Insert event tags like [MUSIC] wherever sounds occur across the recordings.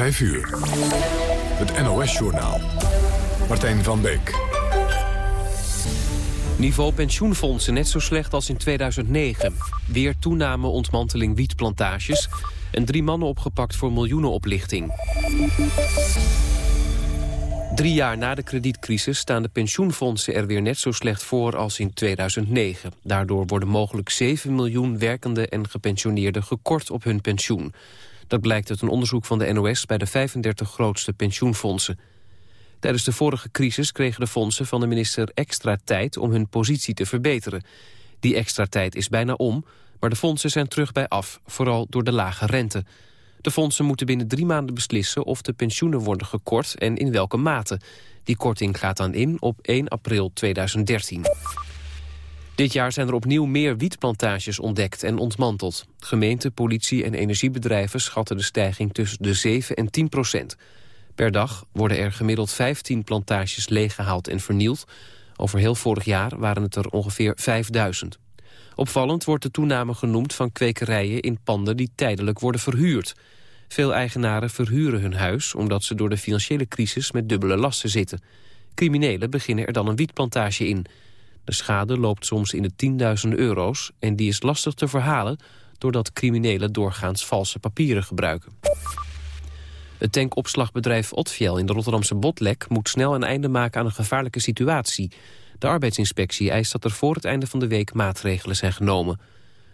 5 uur. Het NOS-journaal. Martijn van Beek. Niveau pensioenfondsen net zo slecht als in 2009. Weer toename ontmanteling wietplantages... en drie mannen opgepakt voor miljoenenoplichting. Drie jaar na de kredietcrisis staan de pensioenfondsen er weer net zo slecht voor als in 2009. Daardoor worden mogelijk 7 miljoen werkende en gepensioneerden gekort op hun pensioen. Dat blijkt uit een onderzoek van de NOS bij de 35 grootste pensioenfondsen. Tijdens de vorige crisis kregen de fondsen van de minister extra tijd om hun positie te verbeteren. Die extra tijd is bijna om, maar de fondsen zijn terug bij af, vooral door de lage rente. De fondsen moeten binnen drie maanden beslissen of de pensioenen worden gekort en in welke mate. Die korting gaat dan in op 1 april 2013. Dit jaar zijn er opnieuw meer wietplantages ontdekt en ontmanteld. Gemeente, politie en energiebedrijven schatten de stijging tussen de 7 en 10 procent. Per dag worden er gemiddeld 15 plantages leeggehaald en vernield. Over heel vorig jaar waren het er ongeveer 5000. Opvallend wordt de toename genoemd van kwekerijen in panden die tijdelijk worden verhuurd. Veel eigenaren verhuren hun huis omdat ze door de financiële crisis met dubbele lasten zitten. Criminelen beginnen er dan een wietplantage in. De schade loopt soms in de tienduizenden euro's en die is lastig te verhalen doordat criminelen doorgaans valse papieren gebruiken. Het tankopslagbedrijf Otfiel in de Rotterdamse Botlek moet snel een einde maken aan een gevaarlijke situatie. De arbeidsinspectie eist dat er voor het einde van de week maatregelen zijn genomen.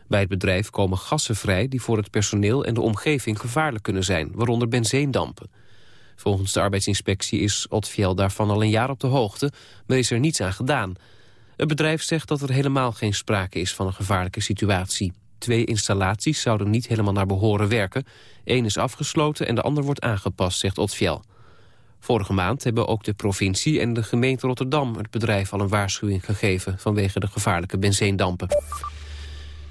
Bij het bedrijf komen gassen vrij die voor het personeel en de omgeving gevaarlijk kunnen zijn, waaronder benzeendampen. Volgens de arbeidsinspectie is Otfiel daarvan al een jaar op de hoogte, maar is er niets aan gedaan. Het bedrijf zegt dat er helemaal geen sprake is van een gevaarlijke situatie. Twee installaties zouden niet helemaal naar behoren werken. Eén is afgesloten en de ander wordt aangepast, zegt Otfiel. Vorige maand hebben ook de provincie en de gemeente Rotterdam... het bedrijf al een waarschuwing gegeven vanwege de gevaarlijke benzeendampen.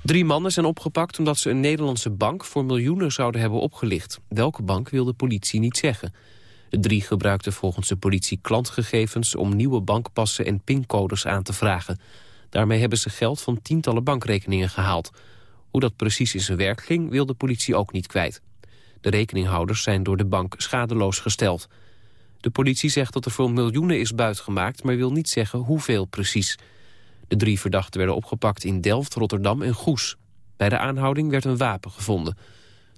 Drie mannen zijn opgepakt omdat ze een Nederlandse bank voor miljoenen zouden hebben opgelicht. Welke bank wil de politie niet zeggen. De drie gebruikten volgens de politie klantgegevens om nieuwe bankpassen en pincodes aan te vragen. Daarmee hebben ze geld van tientallen bankrekeningen gehaald. Hoe dat precies in zijn werk ging, wil de politie ook niet kwijt. De rekeninghouders zijn door de bank schadeloos gesteld. De politie zegt dat er voor miljoenen is buitgemaakt... maar wil niet zeggen hoeveel precies. De drie verdachten werden opgepakt in Delft, Rotterdam en Goes. Bij de aanhouding werd een wapen gevonden.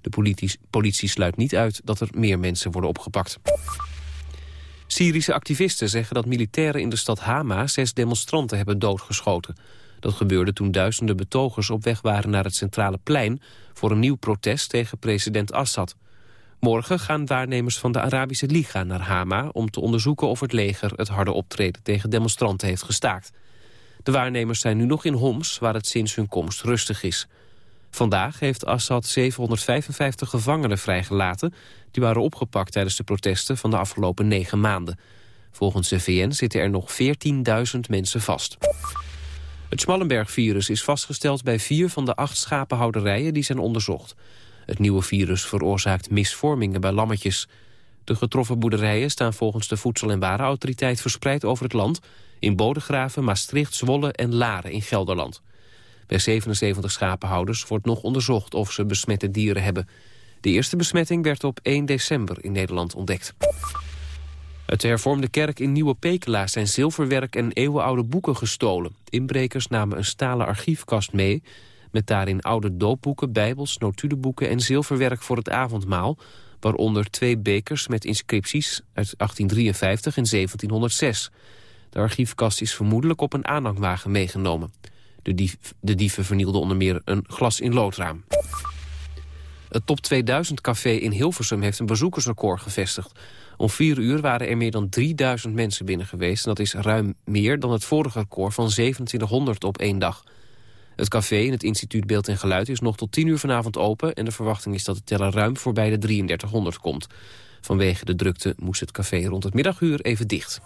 De politie, politie sluit niet uit dat er meer mensen worden opgepakt. Syrische activisten zeggen dat militairen in de stad Hama... zes demonstranten hebben doodgeschoten. Dat gebeurde toen duizenden betogers op weg waren naar het centrale plein... voor een nieuw protest tegen president Assad. Morgen gaan waarnemers van de Arabische Liga naar Hama... om te onderzoeken of het leger het harde optreden tegen demonstranten heeft gestaakt. De waarnemers zijn nu nog in Homs, waar het sinds hun komst rustig is. Vandaag heeft Assad 755 gevangenen vrijgelaten... die waren opgepakt tijdens de protesten van de afgelopen negen maanden. Volgens de VN zitten er nog 14.000 mensen vast. Het Smallenberg-virus is vastgesteld bij vier van de acht schapenhouderijen die zijn onderzocht. Het nieuwe virus veroorzaakt misvormingen bij lammetjes. De getroffen boerderijen staan volgens de Voedsel- en Warenautoriteit verspreid over het land... in Bodegraven, Maastricht, Zwolle en Laren in Gelderland. Bij 77 schapenhouders wordt nog onderzocht of ze besmette dieren hebben. De eerste besmetting werd op 1 december in Nederland ontdekt. Uit de hervormde kerk in Nieuwe Pekela zijn zilverwerk en eeuwenoude boeken gestolen. Inbrekers namen een stalen archiefkast mee... met daarin oude doopboeken, bijbels, notudeboeken en zilverwerk voor het avondmaal... waaronder twee bekers met inscripties uit 1853 en 1706. De archiefkast is vermoedelijk op een aanhangwagen meegenomen. De, de dieven vernielden onder meer een glas in loodraam. Het Top 2000 café in Hilversum heeft een bezoekersrecord gevestigd. Om vier uur waren er meer dan 3000 mensen binnen geweest. En dat is ruim meer dan het vorige record van 2700 op één dag. Het café in het instituut Beeld en Geluid is nog tot 10 uur vanavond open... en de verwachting is dat het teller ruim voorbij de 3300 komt. Vanwege de drukte moest het café rond het middaguur even dicht.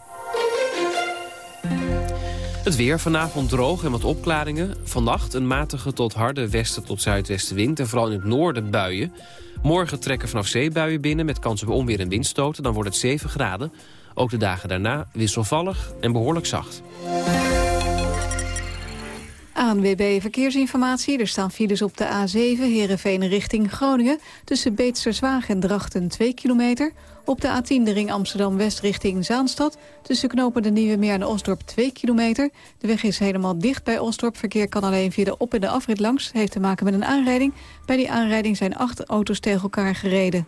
Het weer vanavond droog en wat opklaringen. Vannacht een matige tot harde westen tot zuidwestenwind... en vooral in het noorden buien. Morgen trekken vanaf zeebuien binnen met kans op onweer en windstoten. Dan wordt het 7 graden. Ook de dagen daarna wisselvallig en behoorlijk zacht. ANWB Verkeersinformatie. Er staan files op de A7 Heerenveen richting Groningen... tussen Beetsterswaag en Drachten 2 kilometer. Op de A10 de ring Amsterdam-West richting Zaanstad... tussen knopen de Nieuwe Meer en Osdorp 2 kilometer. De weg is helemaal dicht bij Osdorp. Verkeer kan alleen via de op- en de afrit langs. heeft te maken met een aanrijding. Bij die aanrijding zijn acht auto's tegen elkaar gereden.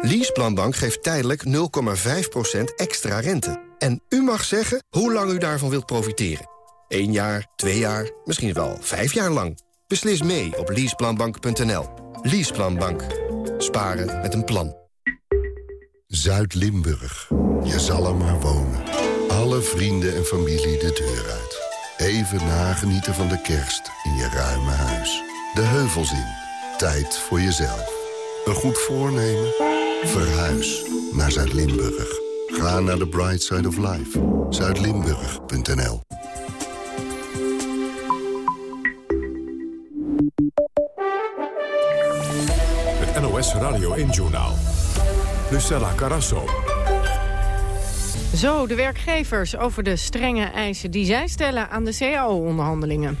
Leaseplanbank geeft tijdelijk 0,5% extra rente. En u mag zeggen hoe lang u daarvan wilt profiteren. Eén jaar, twee jaar, misschien wel vijf jaar lang. Beslis mee op leaseplanbank.nl. Leaseplanbank. Sparen met een plan. Zuid-Limburg. Je zal er maar wonen. Alle vrienden en familie de deur uit. Even nagenieten van de kerst in je ruime huis. De heuvels in. Tijd voor jezelf. Een goed voornemen? Verhuis naar Zuid-Limburg. Ga naar de Bright Side of Life. Zuidlimburg.nl Radio 1-journaal. Lucella Carasso. Zo, de werkgevers over de strenge eisen die zij stellen aan de CAO-onderhandelingen.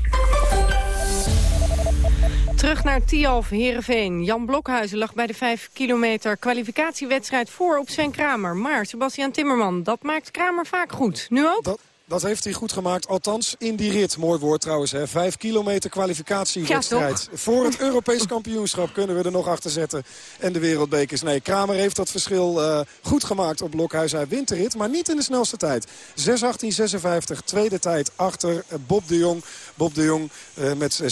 Terug naar Tialf, Heerenveen. Jan Blokhuizen lag bij de 5 kilometer kwalificatiewedstrijd voor op Sven Kramer. Maar Sebastian Timmerman, dat maakt Kramer vaak goed. Nu ook? Dat heeft hij goed gemaakt, althans in die rit. Mooi woord trouwens, hè. Vijf kilometer kwalificatiewedstrijd. Ja, Voor het Europees kampioenschap kunnen we er nog achter zetten. En de wereldbekers. Nee, Kramer heeft dat verschil uh, goed gemaakt op Blokhuis. Hij wint de rit, maar niet in de snelste tijd. 6.18.56, tweede tijd achter Bob de Jong. Bob de Jong uh, met 6.17.92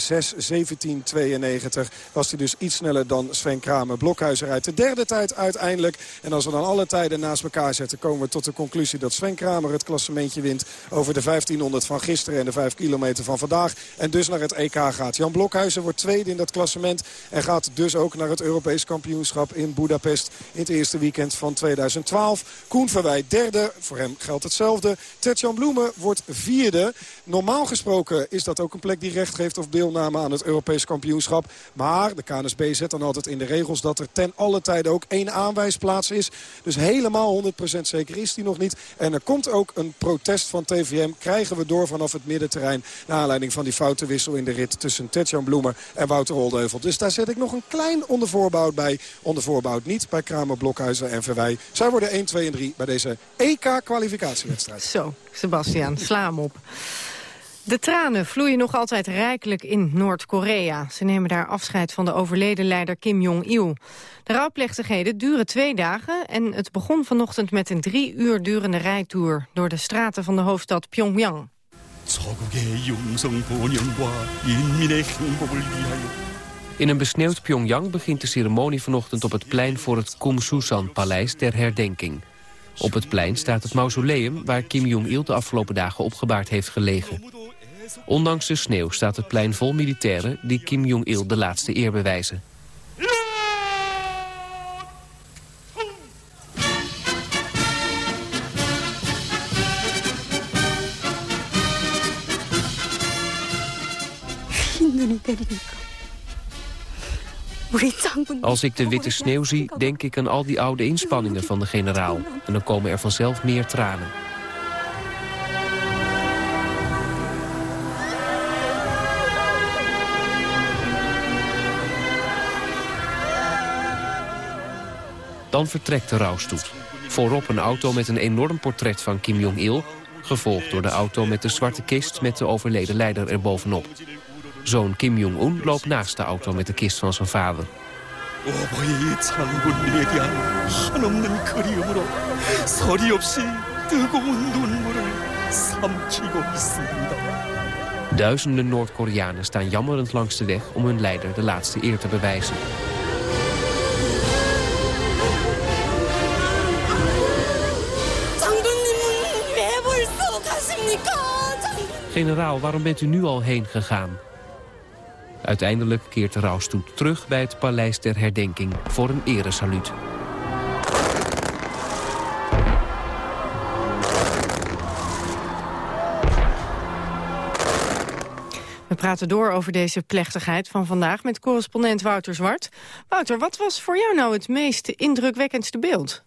was hij dus iets sneller dan Sven Kramer. Blokhuizer uit de derde tijd uiteindelijk. En als we dan alle tijden naast elkaar zetten... komen we tot de conclusie dat Sven Kramer het klassementje wint... over de 1500 van gisteren en de 5 kilometer van vandaag. En dus naar het EK gaat. Jan Blokhuizen wordt tweede in dat klassement... en gaat dus ook naar het Europees kampioenschap in Budapest... in het eerste weekend van 2012. Koen Verwij derde, voor hem geldt hetzelfde. Tetjan Bloemen wordt vierde. Normaal gesproken is dat ook een plek die recht geeft of deelname aan het Europees kampioenschap. Maar de KNSB zet dan altijd in de regels dat er ten alle tijden ook één aanwijsplaats is. Dus helemaal 100% zeker is die nog niet. En er komt ook een protest van Krijgen we door vanaf het middenterrein. Naar aanleiding van die foutenwissel in de rit tussen Tetjan Bloemer en Wouter Oldeuvel. Dus daar zet ik nog een klein ondervoorbouw bij. Ondervoorbouw niet bij Kramer, Blokhuizen en Verwij. Zij worden 1, 2 en 3 bij deze EK-kwalificatiewedstrijd. Zo, Sebastian, sla hem op. De tranen vloeien nog altijd rijkelijk in Noord-Korea. Ze nemen daar afscheid van de overleden leider Kim Jong-il. De rouwplechtigheden duren twee dagen en het begon vanochtend met een drie uur durende rijtour door de straten van de hoofdstad Pyongyang. In een besneeuwd Pyongyang begint de ceremonie vanochtend op het plein voor het Kumsusan-paleis ter herdenking. Op het plein staat het mausoleum waar Kim Jong-il de afgelopen dagen opgebaard heeft gelegen. Ondanks de sneeuw staat het plein vol militairen die Kim Jong-il de laatste eer bewijzen. Als ik de witte sneeuw zie, denk ik aan al die oude inspanningen van de generaal. En dan komen er vanzelf meer tranen. Dan vertrekt de rouwstoet. Voorop een auto met een enorm portret van Kim Jong-il... gevolgd door de auto met de zwarte kist met de overleden leider erbovenop. Zoon Kim Jong-un loopt naast de auto met de kist van zijn vader. Duizenden Noord-Koreanen staan jammerend langs de weg om hun leider de laatste eer te bewijzen. Generaal, waarom bent u nu al heen gegaan? Uiteindelijk keert de rouwstoet terug bij het Paleis der Herdenking voor een eresaluut. We praten door over deze plechtigheid van vandaag met correspondent Wouter Zwart. Wouter, wat was voor jou nou het meest indrukwekkendste beeld?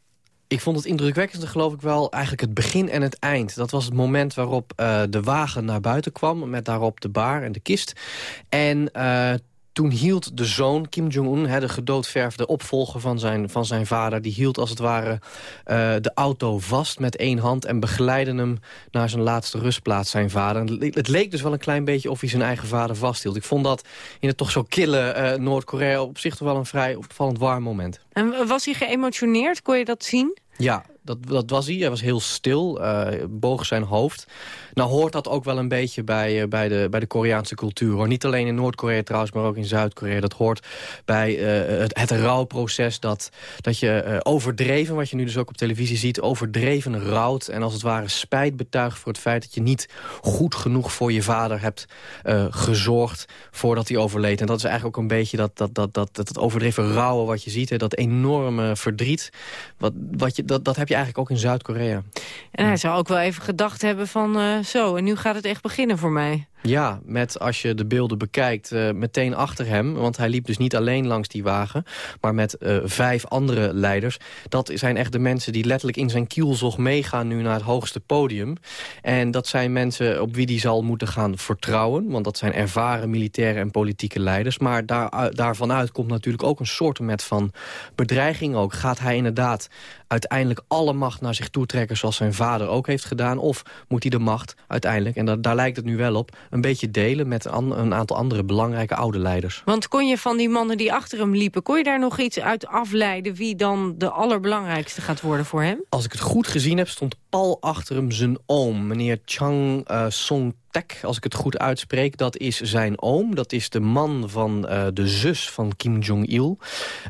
Ik vond het indrukwekkendste geloof ik wel eigenlijk het begin en het eind. Dat was het moment waarop uh, de wagen naar buiten kwam... met daarop de baar en de kist. En uh, toen hield de zoon, Kim Jong-un, de gedoodverfde opvolger van zijn, van zijn vader... die hield als het ware uh, de auto vast met één hand... en begeleidde hem naar zijn laatste rustplaats, zijn vader. het leek dus wel een klein beetje of hij zijn eigen vader vasthield. Ik vond dat in het toch zo kille Noord-Korea op zich toch wel een vrij opvallend warm moment. En was hij geëmotioneerd? Kon je dat zien? Ja, dat, dat was hij. Hij was heel stil, uh, boog zijn hoofd. Nou hoort dat ook wel een beetje bij, uh, bij, de, bij de Koreaanse cultuur. Hoor. Niet alleen in Noord-Korea trouwens, maar ook in Zuid-Korea. Dat hoort bij uh, het, het rouwproces. Dat, dat je overdreven, wat je nu dus ook op televisie ziet... overdreven rouwt en als het ware spijt betuigt voor het feit... dat je niet goed genoeg voor je vader hebt gezorgd voordat hij overleed. En dat is eigenlijk ook een beetje dat, dat, dat, dat, dat het overdreven rouwen wat je ziet. Hè, dat enorme verdriet. Wat, wat je, dat, dat heb je eigenlijk ook in Zuid-Korea. En hij zou ook wel even gedacht hebben van uh, zo, en nu gaat het echt beginnen voor mij. Ja, met als je de beelden bekijkt, uh, meteen achter hem. Want hij liep dus niet alleen langs die wagen, maar met uh, vijf andere leiders. Dat zijn echt de mensen die letterlijk in zijn kielzog meegaan nu naar het hoogste podium. En dat zijn mensen op wie hij zal moeten gaan vertrouwen. Want dat zijn ervaren militaire en politieke leiders. Maar daar, daarvan uit komt natuurlijk ook een soort met van bedreiging ook. Gaat hij inderdaad uiteindelijk alle macht naar zich toe trekken... zoals zijn vader ook heeft gedaan? Of moet hij de macht uiteindelijk, en daar lijkt het nu wel op... een beetje delen met een aantal andere belangrijke oude leiders? Want kon je van die mannen die achter hem liepen... kon je daar nog iets uit afleiden wie dan de allerbelangrijkste gaat worden voor hem? Als ik het goed gezien heb, stond Paul achter hem zijn oom, meneer Chang uh, Song als ik het goed uitspreek, dat is zijn oom. Dat is de man van uh, de zus van Kim Jong-il.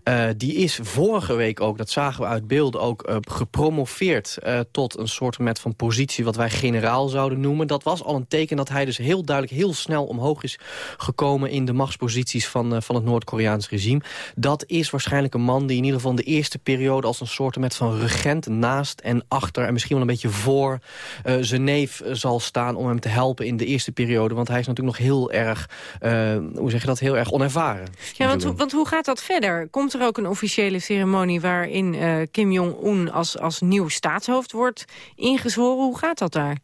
Uh, die is vorige week ook, dat zagen we uit beelden, ook uh, gepromoveerd tot een soort met van positie wat wij generaal zouden noemen. Dat was al een teken dat hij dus heel duidelijk heel snel omhoog is gekomen in de machtsposities van, van het Noord-Koreaans regime. Dat is waarschijnlijk een man die in ieder geval de eerste periode als een soort met van regent naast en achter en misschien wel een beetje voor zijn neef zal staan om hem te helpen in in de eerste periode. Want hij is natuurlijk nog heel erg, uh, hoe zeg je dat, heel erg onervaren. Ja, want, want hoe gaat dat verder? Komt er ook een officiële ceremonie waarin uh, Kim Jong-un als, als nieuw staatshoofd wordt ingezworen? Hoe gaat dat daar?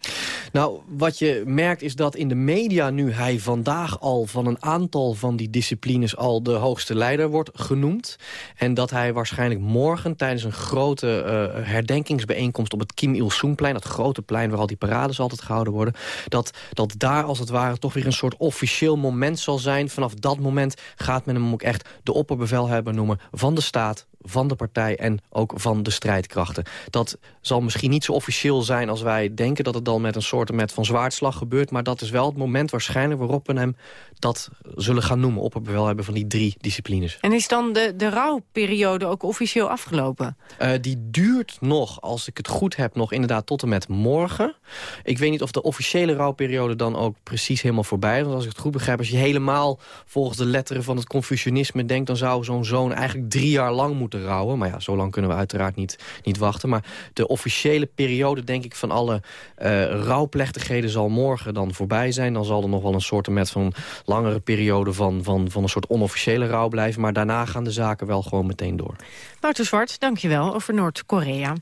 Nou, wat je merkt is dat in de media nu hij vandaag al van een aantal van die disciplines al de hoogste leider wordt genoemd. En dat hij waarschijnlijk morgen tijdens een grote uh, herdenkingsbijeenkomst op het Kim Il-sung-plein, dat grote plein waar al die parades altijd gehouden worden, dat, dat daar als het ware toch weer een soort officieel moment zal zijn. Vanaf dat moment gaat men hem ook echt de opperbevelhebber noemen van de staat, van de partij en ook van de strijdkrachten. Dat zal misschien niet zo officieel zijn als wij denken... dat het dan met een soort met van zwaardslag gebeurt... maar dat is wel het moment waarschijnlijk waarop we hem dat zullen gaan noemen... op het bevel hebben van die drie disciplines. En is dan de, de rouwperiode ook officieel afgelopen? Uh, die duurt nog, als ik het goed heb, nog inderdaad tot en met morgen. Ik weet niet of de officiële rouwperiode dan ook precies helemaal voorbij is. Want als ik het goed begrijp, als je helemaal volgens de letteren van het Confucianisme denkt... dan zou zo'n zoon eigenlijk drie jaar lang moeten rouwen. Maar ja, zo lang kunnen we uiteraard niet, niet wachten. Maar de officiële periode, denk ik, van alle uh, rouwplechtigheden... zal morgen dan voorbij zijn. Dan zal er nog wel een soort met van langere periode... Van, van, van een soort onofficiële rouw blijven. Maar daarna gaan de zaken wel gewoon meteen door. Wouter Zwart, dankjewel over Noord-Korea.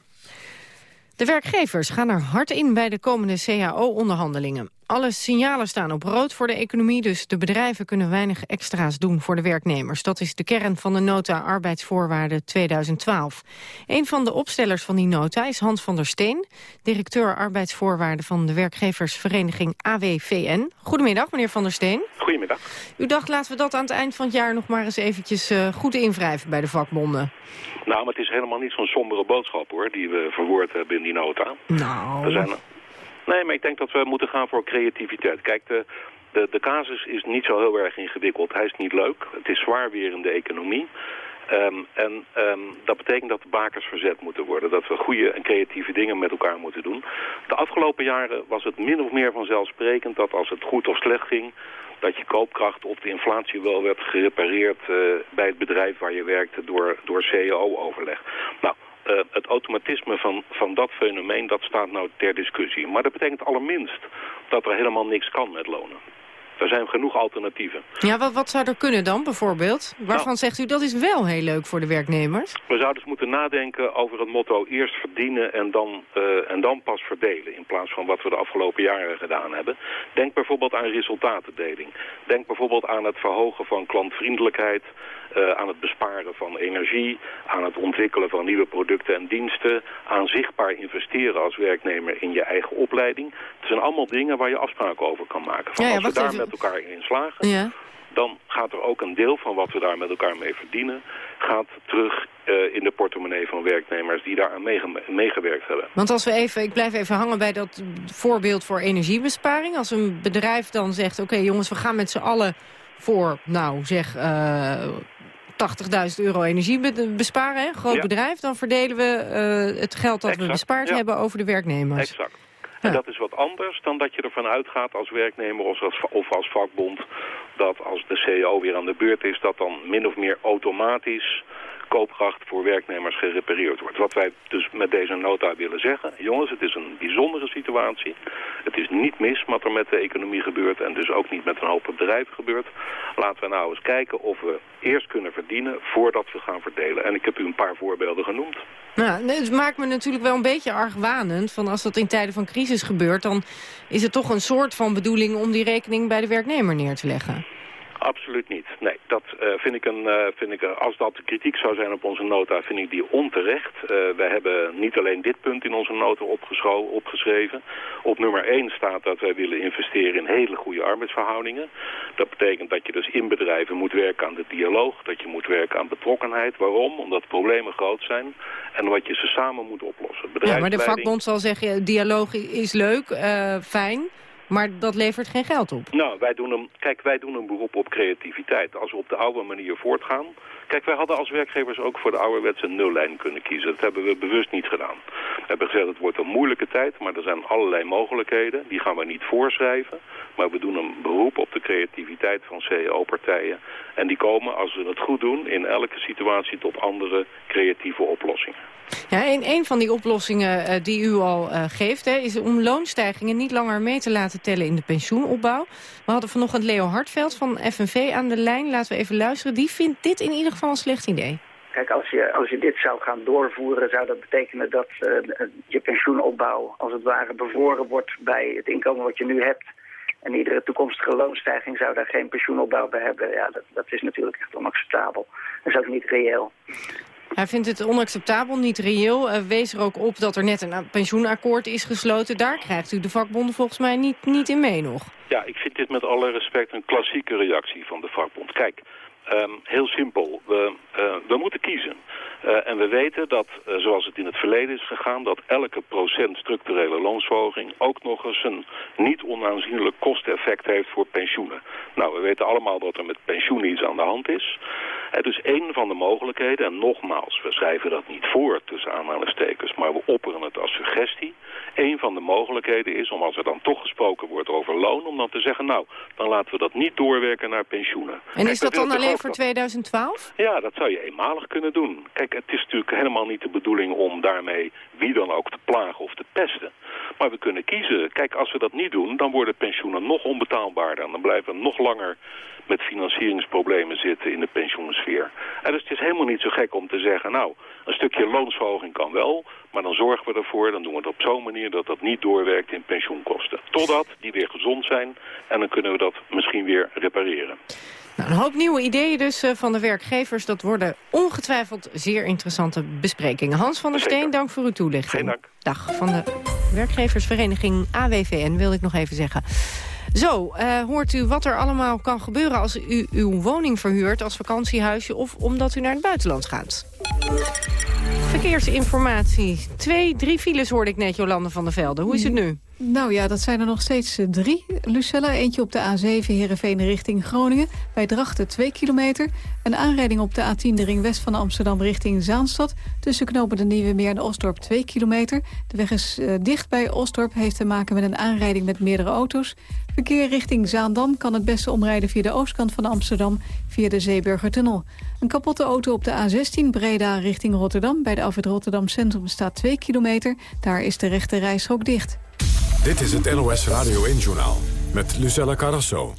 De werkgevers gaan er hard in bij de komende CAO-onderhandelingen. Alle signalen staan op rood voor de economie, dus de bedrijven kunnen weinig extra's doen voor de werknemers. Dat is de kern van de nota arbeidsvoorwaarden 2012. Een van de opstellers van die nota is Hans van der Steen, directeur arbeidsvoorwaarden van de werkgeversvereniging AWVN. Goedemiddag, meneer van der Steen. Goedemiddag. U dacht, laten we dat aan het eind van het jaar nog maar eens eventjes uh, goed invrijven bij de vakbonden. Nou, maar het is helemaal niet zo'n sombere boodschap hoor, die we verwoord hebben in die nota. Nou... Er zijn Nee, maar ik denk dat we moeten gaan voor creativiteit. Kijk, de, de, de casus is niet zo heel erg ingewikkeld. Hij is niet leuk. Het is zwaar weer in de economie. Um, en um, dat betekent dat de bakers verzet moeten worden. Dat we goede en creatieve dingen met elkaar moeten doen. De afgelopen jaren was het min of meer vanzelfsprekend dat als het goed of slecht ging... dat je koopkracht op de inflatie wel werd gerepareerd uh, bij het bedrijf waar je werkte door, door CEO-overleg. Nou, uh, het automatisme van, van dat fenomeen, dat staat nou ter discussie. Maar dat betekent allerminst dat er helemaal niks kan met lonen. Er zijn genoeg alternatieven. Ja, wat, wat zou er kunnen dan bijvoorbeeld? Waarvan nou. zegt u dat is wel heel leuk voor de werknemers? We zouden dus moeten nadenken over het motto eerst verdienen en dan, uh, en dan pas verdelen. In plaats van wat we de afgelopen jaren gedaan hebben. Denk bijvoorbeeld aan resultatendeling. Denk bijvoorbeeld aan het verhogen van klantvriendelijkheid. Uh, aan het besparen van energie, aan het ontwikkelen van nieuwe producten en diensten, aan zichtbaar investeren als werknemer in je eigen opleiding. Het zijn allemaal dingen waar je afspraken over kan maken. Van ja, ja, als we. Met elkaar in slagen, ja. dan gaat er ook een deel van wat we daar met elkaar mee verdienen, gaat terug uh, in de portemonnee van werknemers die daaraan meege meegewerkt hebben. Want als we even, ik blijf even hangen bij dat voorbeeld voor energiebesparing. Als een bedrijf dan zegt, oké okay, jongens, we gaan met z'n allen voor, nou zeg, uh, 80.000 euro energie besparen, hè? groot ja. bedrijf... dan verdelen we uh, het geld dat exact, we bespaard ja. hebben over de werknemers. Exact. Dat is wat anders dan dat je ervan uitgaat als werknemer of als, of als vakbond... dat als de CEO weer aan de beurt is, dat dan min of meer automatisch koopkracht voor werknemers gerepareerd wordt. Wat wij dus met deze nota willen zeggen... jongens, het is een bijzondere situatie. Het is niet mis wat er met de economie gebeurt... en dus ook niet met een hoop bedrijven gebeurt. Laten we nou eens kijken of we eerst kunnen verdienen... voordat we gaan verdelen. En ik heb u een paar voorbeelden genoemd. Nou, het maakt me natuurlijk wel een beetje argwanend... van als dat in tijden van crisis gebeurt... dan is het toch een soort van bedoeling om die rekening bij de werknemer neer te leggen. Absoluut niet. Nee, dat uh, vind ik een, uh, vind ik, als dat kritiek zou zijn op onze nota, vind ik die onterecht. Uh, wij hebben niet alleen dit punt in onze nota opgeschreven. Op nummer 1 staat dat wij willen investeren in hele goede arbeidsverhoudingen. Dat betekent dat je dus in bedrijven moet werken aan de dialoog, dat je moet werken aan betrokkenheid. Waarom? Omdat problemen groot zijn en wat je ze samen moet oplossen. Ja, maar de vakbond zal zeggen, dialoog is leuk, fijn. Maar dat levert geen geld op. Nou, wij doen een, kijk, wij doen een beroep op creativiteit. Als we op de oude manier voortgaan... Kijk, wij hadden als werkgevers ook voor de ouderwetse nullijn kunnen kiezen. Dat hebben we bewust niet gedaan. We hebben gezegd, het wordt een moeilijke tijd, maar er zijn allerlei mogelijkheden. Die gaan we niet voorschrijven. Maar we doen een beroep op de creativiteit van CEO-partijen. En die komen, als we het goed doen, in elke situatie tot andere creatieve oplossingen. Ja, en een van die oplossingen uh, die u al uh, geeft... Hè, is om loonstijgingen niet langer mee te laten tellen in de pensioenopbouw. We hadden vanochtend Leo Hartveld van FNV aan de lijn. Laten we even luisteren. Die vindt dit in ieder geval een slecht idee. Kijk, als je, als je dit zou gaan doorvoeren, zou dat betekenen dat uh, je pensioenopbouw als het ware bevroren wordt bij het inkomen wat je nu hebt. En iedere toekomstige loonstijging zou daar geen pensioenopbouw bij hebben. Ja, dat, dat is natuurlijk echt onacceptabel. Dat is ook niet reëel. Hij vindt het onacceptabel, niet reëel. Uh, wees er ook op dat er net een pensioenakkoord is gesloten. Daar krijgt u de vakbonden volgens mij niet, niet in mee nog. Ja, ik vind dit met alle respect een klassieke reactie van de vakbond. Kijk, um, heel simpel. We, uh, we moeten kiezen. Uh, en we weten dat, uh, zoals het in het verleden is gegaan... dat elke procent structurele loonsverhoging... ook nog eens een niet onaanzienlijk kosteneffect heeft voor pensioenen. Nou, we weten allemaal dat er met pensioenen iets aan de hand is. Het is één van de mogelijkheden, en nogmaals, we schrijven dat niet voor tussen aanhalingstekens... maar we opperen het als suggestie. Eén van de mogelijkheden is, om als er dan toch gesproken wordt over loon... om dan te zeggen, nou, dan laten we dat niet doorwerken naar pensioenen. En is dat dan alleen voor 2012? Ja, dat zou je eenmalig kunnen doen. Kijk, het is natuurlijk helemaal niet de bedoeling om daarmee wie dan ook te plagen of te pesten. Maar we kunnen kiezen. Kijk, als we dat niet doen, dan worden pensioenen nog onbetaalbaarder. En dan blijven we nog langer met financieringsproblemen zitten in de pensioensfeer. En dus het is helemaal niet zo gek om te zeggen, nou, een stukje loonsverhoging kan wel, maar dan zorgen we ervoor, dan doen we het op zo'n manier dat dat niet doorwerkt in pensioenkosten. Totdat die weer gezond zijn en dan kunnen we dat misschien weer repareren. Nou, een hoop nieuwe ideeën dus uh, van de werkgevers. Dat worden ongetwijfeld zeer interessante besprekingen. Hans van der Steen, Zeker. dank voor uw toelichting. Geen dank. Dag. Van de werkgeversvereniging AWVN wil ik nog even zeggen. Zo, uh, hoort u wat er allemaal kan gebeuren als u uw woning verhuurt als vakantiehuisje of omdat u naar het buitenland gaat? Verkeersinformatie. Twee, drie files hoorde ik net, Jolande van der Velde. Hoe is het nu? Nou ja, dat zijn er nog steeds drie. Lucella, eentje op de A7 Heerenveen richting Groningen. Bij Drachten 2 kilometer. Een aanrijding op de A10 de ring west van Amsterdam richting Zaanstad. Tussen knopen de Nieuwe Meer en Osdorp 2 kilometer. De weg is uh, dicht bij Osdorp. Heeft te maken met een aanrijding met meerdere auto's. Verkeer richting Zaandam kan het beste omrijden via de oostkant van Amsterdam. Via de Zeeburgertunnel. Een kapotte auto op de A16 Breda richting Rotterdam. Bij de Alfred Rotterdam Centrum staat 2 kilometer. Daar is de rechte reishok dicht. Dit is het NOS Radio 1-journaal met Lucella Carrasso.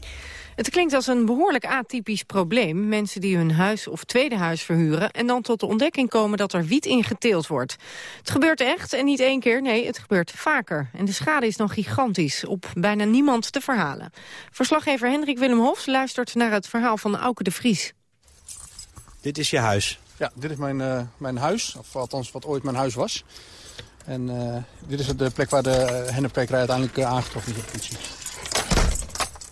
Het klinkt als een behoorlijk atypisch probleem. Mensen die hun huis of tweede huis verhuren... en dan tot de ontdekking komen dat er wiet in geteeld wordt. Het gebeurt echt en niet één keer, nee, het gebeurt vaker. En de schade is dan gigantisch, op bijna niemand te verhalen. Verslaggever Hendrik Willem Hofs luistert naar het verhaal van Auke de Vries. Dit is je huis? Ja, dit is mijn, uh, mijn huis, of althans wat ooit mijn huis was. En uh, dit is de plek waar de hennepkwekerij uiteindelijk uh, aangetroffen is politie.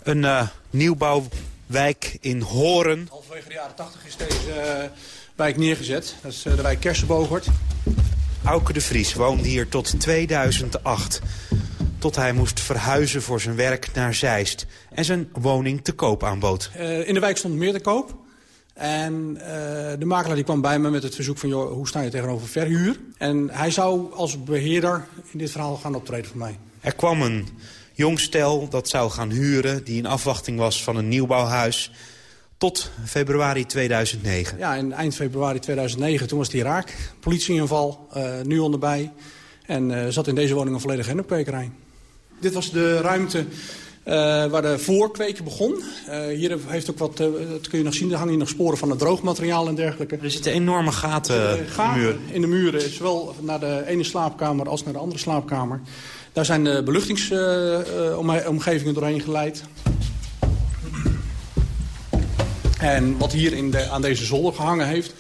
Een nieuwbouwwijk in Horen. Halverwege de jaren 80 is deze wijk neergezet. Dat is de wijk Kersenbogert. Auke de Vries woonde hier tot 2008. Tot hij moest verhuizen voor zijn werk naar Zeist. En zijn woning te koop aanbood. in de wijk stond meer te koop. En uh, de makelaar die kwam bij me met het verzoek van... Joh, hoe sta je tegenover verhuur? En hij zou als beheerder in dit verhaal gaan optreden voor mij. Er kwam een jong stel dat zou gaan huren... die in afwachting was van een nieuwbouwhuis... tot februari 2009. Ja, in eind februari 2009, toen was die raak. Politieinval, uh, nu onderbij. En uh, zat in deze woning een volledige hennepkwekerij. Dit was de ruimte waar de voorkweken begon. Uh, hier heeft ook wat, uh, dat kun je nog zien, er hangen hier nog sporen van het droogmateriaal en dergelijke. Er zitten enorme gaten, gaten in de muren. in de muren, zowel naar de ene slaapkamer als naar de andere slaapkamer. Daar zijn de beluchtingsomgevingen doorheen geleid. En wat hier in de, aan deze zolder gehangen heeft...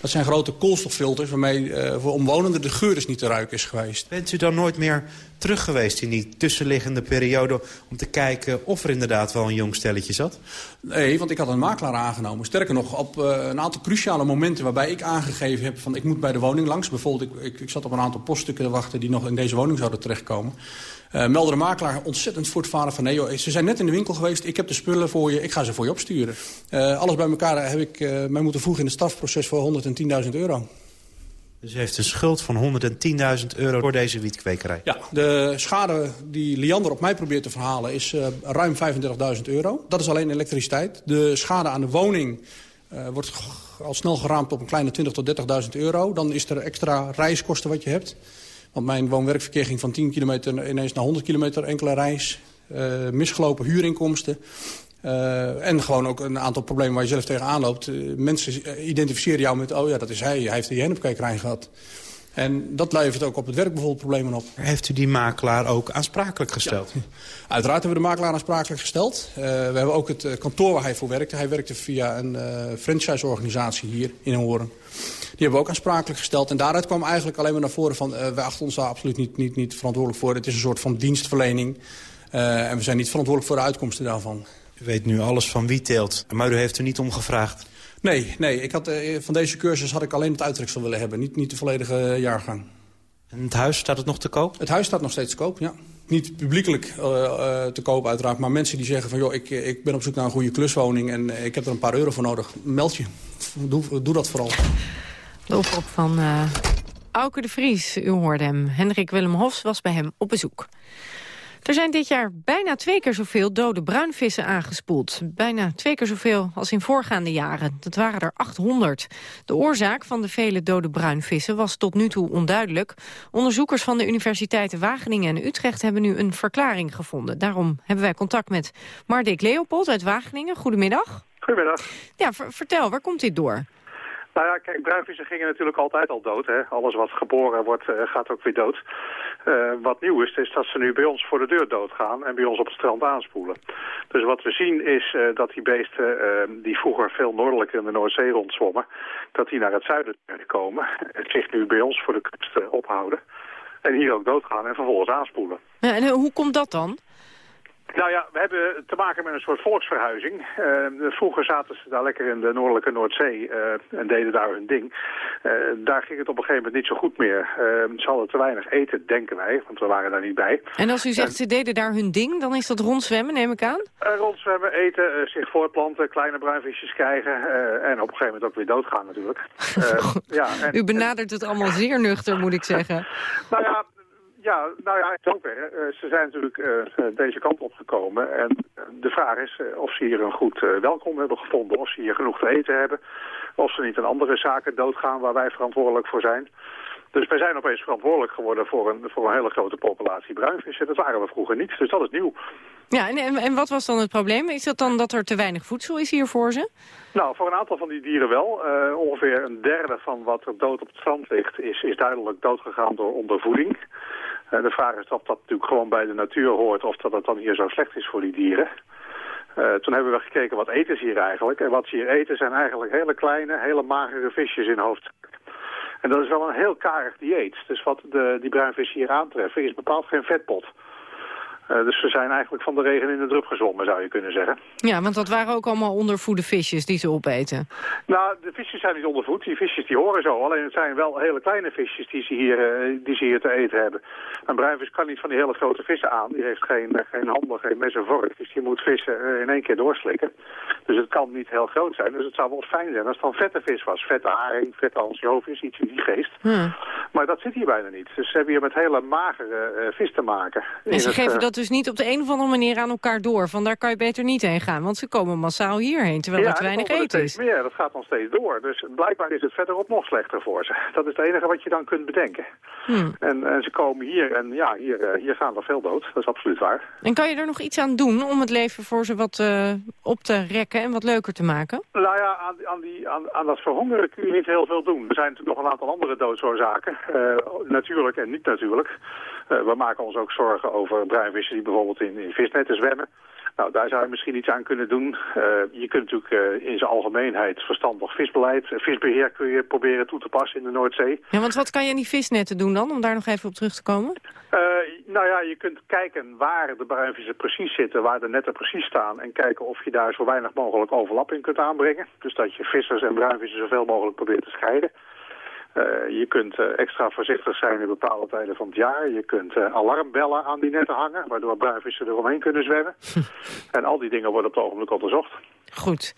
Dat zijn grote koolstoffilters waarmee uh, voor omwonenden de geur dus niet te ruiken is geweest. Bent u dan nooit meer terug geweest in die tussenliggende periode... om te kijken of er inderdaad wel een jong stelletje zat? Nee, want ik had een makelaar aangenomen. Sterker nog, op uh, een aantal cruciale momenten waarbij ik aangegeven heb... van ik moet bij de woning langs. Bijvoorbeeld, ik, ik, ik zat op een aantal poststukken te wachten... die nog in deze woning zouden terechtkomen. Uh, meldde de makelaar ontzettend voortvarend van... nee joh, ze zijn net in de winkel geweest, ik heb de spullen voor je... ik ga ze voor je opsturen. Uh, alles bij elkaar heb ik uh, mij moeten voegen in het strafproces voor 110.000 euro. Dus heeft een schuld van 110.000 euro voor deze wietkwekerij? Ja, de schade die Liander op mij probeert te verhalen is ruim 35.000 euro. Dat is alleen elektriciteit. De schade aan de woning uh, wordt al snel geraamd op een kleine 20.000 tot 30.000 euro. Dan is er extra reiskosten wat je hebt. Want mijn woon-werkverkeer ging van 10 kilometer ineens naar 100 kilometer enkele reis. Uh, misgelopen huurinkomsten. Uh, en gewoon ook een aantal problemen waar je zelf tegenaan loopt. Uh, mensen identificeren jou met, oh ja, dat is hij. Hij heeft die hennepkwekerij gehad. En dat levert ook op het werk bijvoorbeeld problemen op. Heeft u die makelaar ook aansprakelijk gesteld? Ja. Uiteraard hebben we de makelaar aansprakelijk gesteld. Uh, we hebben ook het kantoor waar hij voor werkte. Hij werkte via een franchise-organisatie hier in Horen. Die hebben we ook aansprakelijk gesteld. En daaruit kwam eigenlijk alleen maar naar voren van... wij achten ons daar absoluut niet, niet, niet verantwoordelijk voor. Het is een soort van dienstverlening. en we zijn niet verantwoordelijk voor de uitkomsten daarvan. U weet nu alles van wie teelt, maar u heeft er niet om gevraagd. Nee, nee ik had, uh, van deze cursus had ik alleen het uittreksel willen hebben. Niet, niet de volledige jaargang. En het huis, staat het nog te koop? Het huis staat nog steeds te koop, ja. Niet publiekelijk uh, uh, te koop uiteraard, maar mensen die zeggen van... joh, ik, ik ben op zoek naar een goede kluswoning en ik heb er een paar euro voor nodig. Meld je. Doe, doe dat vooral. De oproep van uh, Auke de Vries, u hoorde hem. Hendrik Willem Hofs was bij hem op bezoek. Er zijn dit jaar bijna twee keer zoveel dode bruinvissen aangespoeld. Bijna twee keer zoveel als in voorgaande jaren. Dat waren er 800. De oorzaak van de vele dode bruinvissen was tot nu toe onduidelijk. Onderzoekers van de universiteiten Wageningen en Utrecht hebben nu een verklaring gevonden. Daarom hebben wij contact met Mardik Leopold uit Wageningen. Goedemiddag. Goedemiddag. Ja, vertel, waar komt dit door? Nou ja, kijk, bruinvissen gingen natuurlijk altijd al dood. Hè? Alles wat geboren wordt, uh, gaat ook weer dood. Uh, wat nieuw is, is dat ze nu bij ons voor de deur doodgaan en bij ons op het strand aanspoelen. Dus wat we zien is uh, dat die beesten, die vroeger veel noordelijker in de Noordzee rondzwommen, dat die naar het zuiden komen. Het zich nu bij ons voor de kust ophouden. En hier ook doodgaan en vervolgens aanspoelen. En hoe komt dat dan? Nou ja, we hebben te maken met een soort volksverhuizing. Uh, vroeger zaten ze daar lekker in de noordelijke Noordzee uh, en deden daar hun ding. Uh, daar ging het op een gegeven moment niet zo goed meer. ze hadden te weinig eten, denken wij, want we waren daar niet bij. En als u zegt ze deden daar hun ding, dan is dat rondzwemmen, neem ik aan? rondzwemmen, eten, zich voortplanten, kleine bruinvisjes krijgen en op een gegeven moment ook weer doodgaan natuurlijk. [LAUGHS] ja, en, u benadert het allemaal zeer nuchter, moet ik zeggen. [LAUGHS] nou ja, ja, nou ja, het ook weer. Uh, ze zijn natuurlijk uh, deze kant op gekomen. En de vraag is of ze hier een goed welkom hebben gevonden. Of ze hier genoeg te eten hebben. Of ze niet aan andere zaken doodgaan waar wij verantwoordelijk voor zijn. Dus wij zijn opeens verantwoordelijk geworden voor een, voor een hele grote populatie bruinvissen. Dat waren we vroeger niet, dus dat is nieuw. Ja, en, en, en wat was dan het probleem? Is dat dan dat er te weinig voedsel is hier voor ze? Nou, voor een aantal van die dieren wel. Uh, ongeveer een derde van wat er dood op het strand ligt is, is duidelijk doodgegaan door ondervoeding. Uh, de vraag is of dat natuurlijk gewoon bij de natuur hoort of dat het dan hier zo slecht is voor die dieren. Uh, toen hebben we gekeken wat eten ze hier eigenlijk. En wat ze hier eten zijn eigenlijk hele kleine, hele magere visjes in hoofd. En dat is wel een heel karig dieet. Dus wat de, die bruinvissen hier aantreffen is bepaald geen vetpot. Uh, dus ze zijn eigenlijk van de regen in de drup gezwommen, zou je kunnen zeggen. Ja, want dat waren ook allemaal ondervoede visjes die ze opeten. Nou, de visjes zijn niet ondervoed. Die visjes die horen zo. Alleen het zijn wel hele kleine visjes die ze hier, uh, die ze hier te eten hebben. Een bruinvis kan niet van die hele grote vissen aan. Die heeft geen, uh, geen handen, geen mes en vork. Dus die moet vissen in één keer doorslikken. Dus het kan niet heel groot zijn. Dus het zou wel fijn zijn als het dan vette vis was. Vette haring, vette ansjovis, iets in die geest. Hmm. Maar dat zit hier bijna niet. Dus ze hebben hier met hele magere vis te maken. En ze geven dat dus niet op de een of andere manier aan elkaar door. Van daar kan je beter niet heen gaan, want ze komen massaal hierheen, terwijl ja, er te weinig eten is. Ja, dat gaat nog steeds door. Dus blijkbaar is het verderop nog slechter voor ze. Dat is het enige wat je dan kunt bedenken. Hmm. En, en, ze komen hier en ja, hier, uh, hier gaan er veel dood. Dat is absoluut waar. En kan je er nog iets aan doen om het leven voor ze wat uh, op te rekken en wat leuker te maken? Nou ja, aan, aan, die, aan, aan dat verhongeren kun je niet heel veel doen. Er zijn natuurlijk nog een aantal andere doodsoorzaken. Uh, natuurlijk en niet natuurlijk. Uh, we maken ons ook zorgen over bruinvissen die bijvoorbeeld in, in visnetten zwemmen. Nou, daar zou je misschien iets aan kunnen doen. Uh, je kunt natuurlijk uh, in zijn algemeenheid verstandig visbeleid, visbeheer kun je proberen toe te passen in de Noordzee. Ja, want wat kan je aan die visnetten doen dan, om daar nog even op terug te komen? nou ja, je kunt kijken waar de bruinvissen precies zitten, waar de netten precies staan. En kijken of je daar zo weinig mogelijk overlap in kunt aanbrengen. Dus dat je vissers en bruinvissen zoveel mogelijk probeert te scheiden. Uh, je kunt uh, extra voorzichtig zijn in bepaalde tijden van het jaar. Je kunt uh, alarmbellen aan die netten hangen, waardoor bruinvissen eromheen kunnen zwemmen. [LAUGHS] en al die dingen worden op het ogenblik onderzocht. Goed.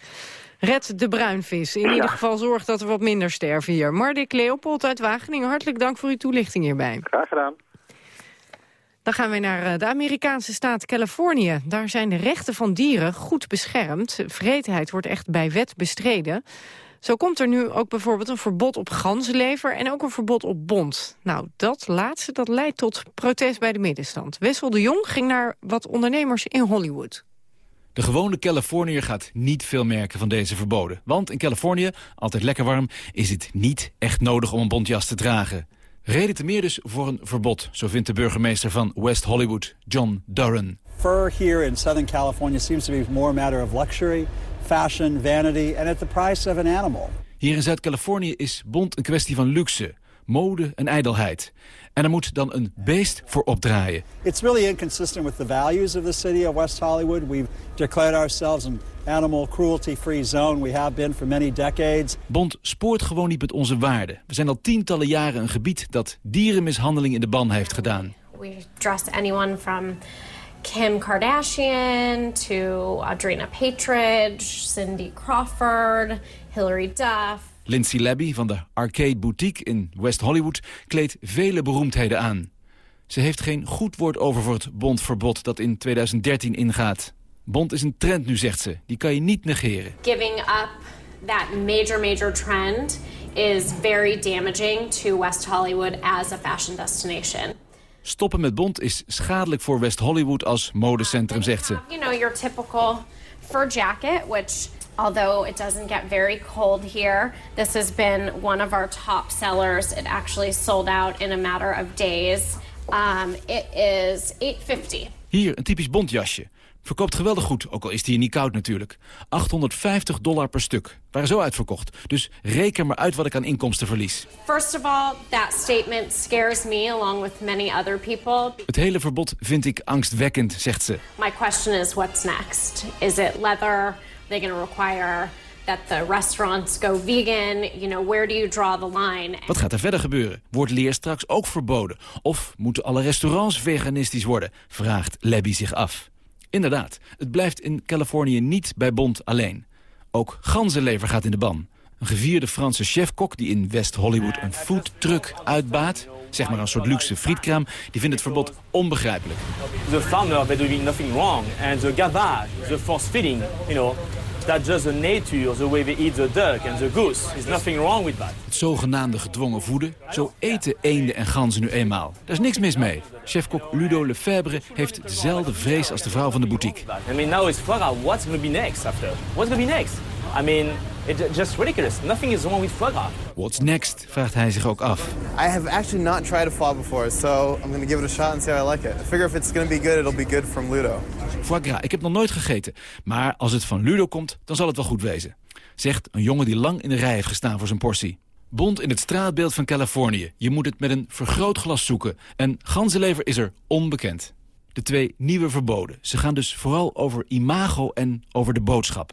Red de bruinvis. In ja. ieder geval zorg dat er wat minder sterven hier. Mardik Leopold uit Wageningen, hartelijk dank voor uw toelichting hierbij. Graag gedaan. Dan gaan we naar de Amerikaanse staat Californië. Daar zijn de rechten van dieren goed beschermd. Vreedheid wordt echt bij wet bestreden. Zo komt er nu ook bijvoorbeeld een verbod op ganzenlever en ook een verbod op bond. Nou, dat laatste dat leidt tot protest bij de middenstand. Wessel de Jong ging naar wat ondernemers in Hollywood. De gewone Californiër gaat niet veel merken van deze verboden. Want in Californië, altijd lekker warm, is het niet echt nodig om een bontjas te dragen. Reden te meer dus voor een verbod, zo vindt de burgemeester van West Hollywood, John Durran. Fur here in Southern California seems to be more a matter of luxury fashion, vanity and at the price of an animal. Hier in Zuid-Californië is bont een kwestie van luxe, mode en ijdelheid. En er moet dan een beest voor opdraaien. It's really inconsistent with the values of the city of West Hollywood. We've declared ourselves an animal cruelty-free zone. We have been for many decades. Bond spoort gewoon niet met onze waarden. We zijn al tientallen jaren een gebied dat dierenmishandeling in de ban heeft gedaan. We trust anyone from Kim Kardashian to Adrena Patridge, Cindy Crawford, Hilary Duff. Lindsay Labby van de Arcade Boutique in West Hollywood kleedt vele beroemdheden aan. Ze heeft geen goed woord over voor het bondverbod dat in 2013 ingaat. Bond is een trend nu, zegt ze. Die kan je niet negeren. Giving up that major, major trend is very damaging to West Hollywood as a fashion destination. Stoppen met Bond is schadelijk voor West Hollywood als modecentrum, zegt ze. You know, your typical fur jacket, which although it doesn't get very cold here, this has been one of our top sellers. It actually sold out in a matter of days. Um, it is 850. Hier een typisch Bondjasje. Verkoopt geweldig goed, ook al is die niet koud natuurlijk. 850 dollar per stuk. Waren zo uitverkocht. Dus reken maar uit wat ik aan inkomsten verlies. First of all, that statement scares me along with many other people. Het hele verbod vind ik angstwekkend, zegt ze. My question is what's next? Is it leather? They're going to require that the restaurants go vegan. You know, where do you draw the line? Wat gaat er verder gebeuren? Wordt leer straks ook verboden? Of moeten alle restaurants veganistisch worden? Vraagt Lebby zich af. Inderdaad, het blijft in Californië niet bij Bond alleen. Ook ganzenlever gaat in de ban. Een gevierde Franse chefkok die in West Hollywood een foodtruck uitbaat... zeg maar een soort luxe frietkraam, die vindt het verbod onbegrijpelijk. The farmer, they're doing nothing wrong. And the garbage, the force feeding, you know, That's just the nature, the way they eat the duck and the goose. There's nothing wrong with that. Het zogenaamde gedwongen voeden, zo eten eenden en ganzen nu eenmaal. Daar is niks mis mee. Chefkok Ludo Lefebvre heeft dezelfde vrees als de vrouw van de boutique. I mean, now it's gras. What's going to be next after? What's going to be next? I mean, it's just ridiculous. Nothing is wrong with foie gras. What's next, vraagt hij zich ook af. I have actually not tried a foie before, so I'm going to give it a shot and see how I like it. I figure if it's going to be good, it'll be good from Ludo. Foie gras, ik heb nog nooit gegeten. Maar als het van Ludo komt, dan zal het wel goed wezen. Zegt een jongen die lang in de rij heeft gestaan voor zijn portie. Bond in het straatbeeld van Californië. Je moet het met een vergrootglas zoeken. En ganzenlever is er onbekend. De twee nieuwe verboden. Ze gaan dus vooral over imago en over de boodschap.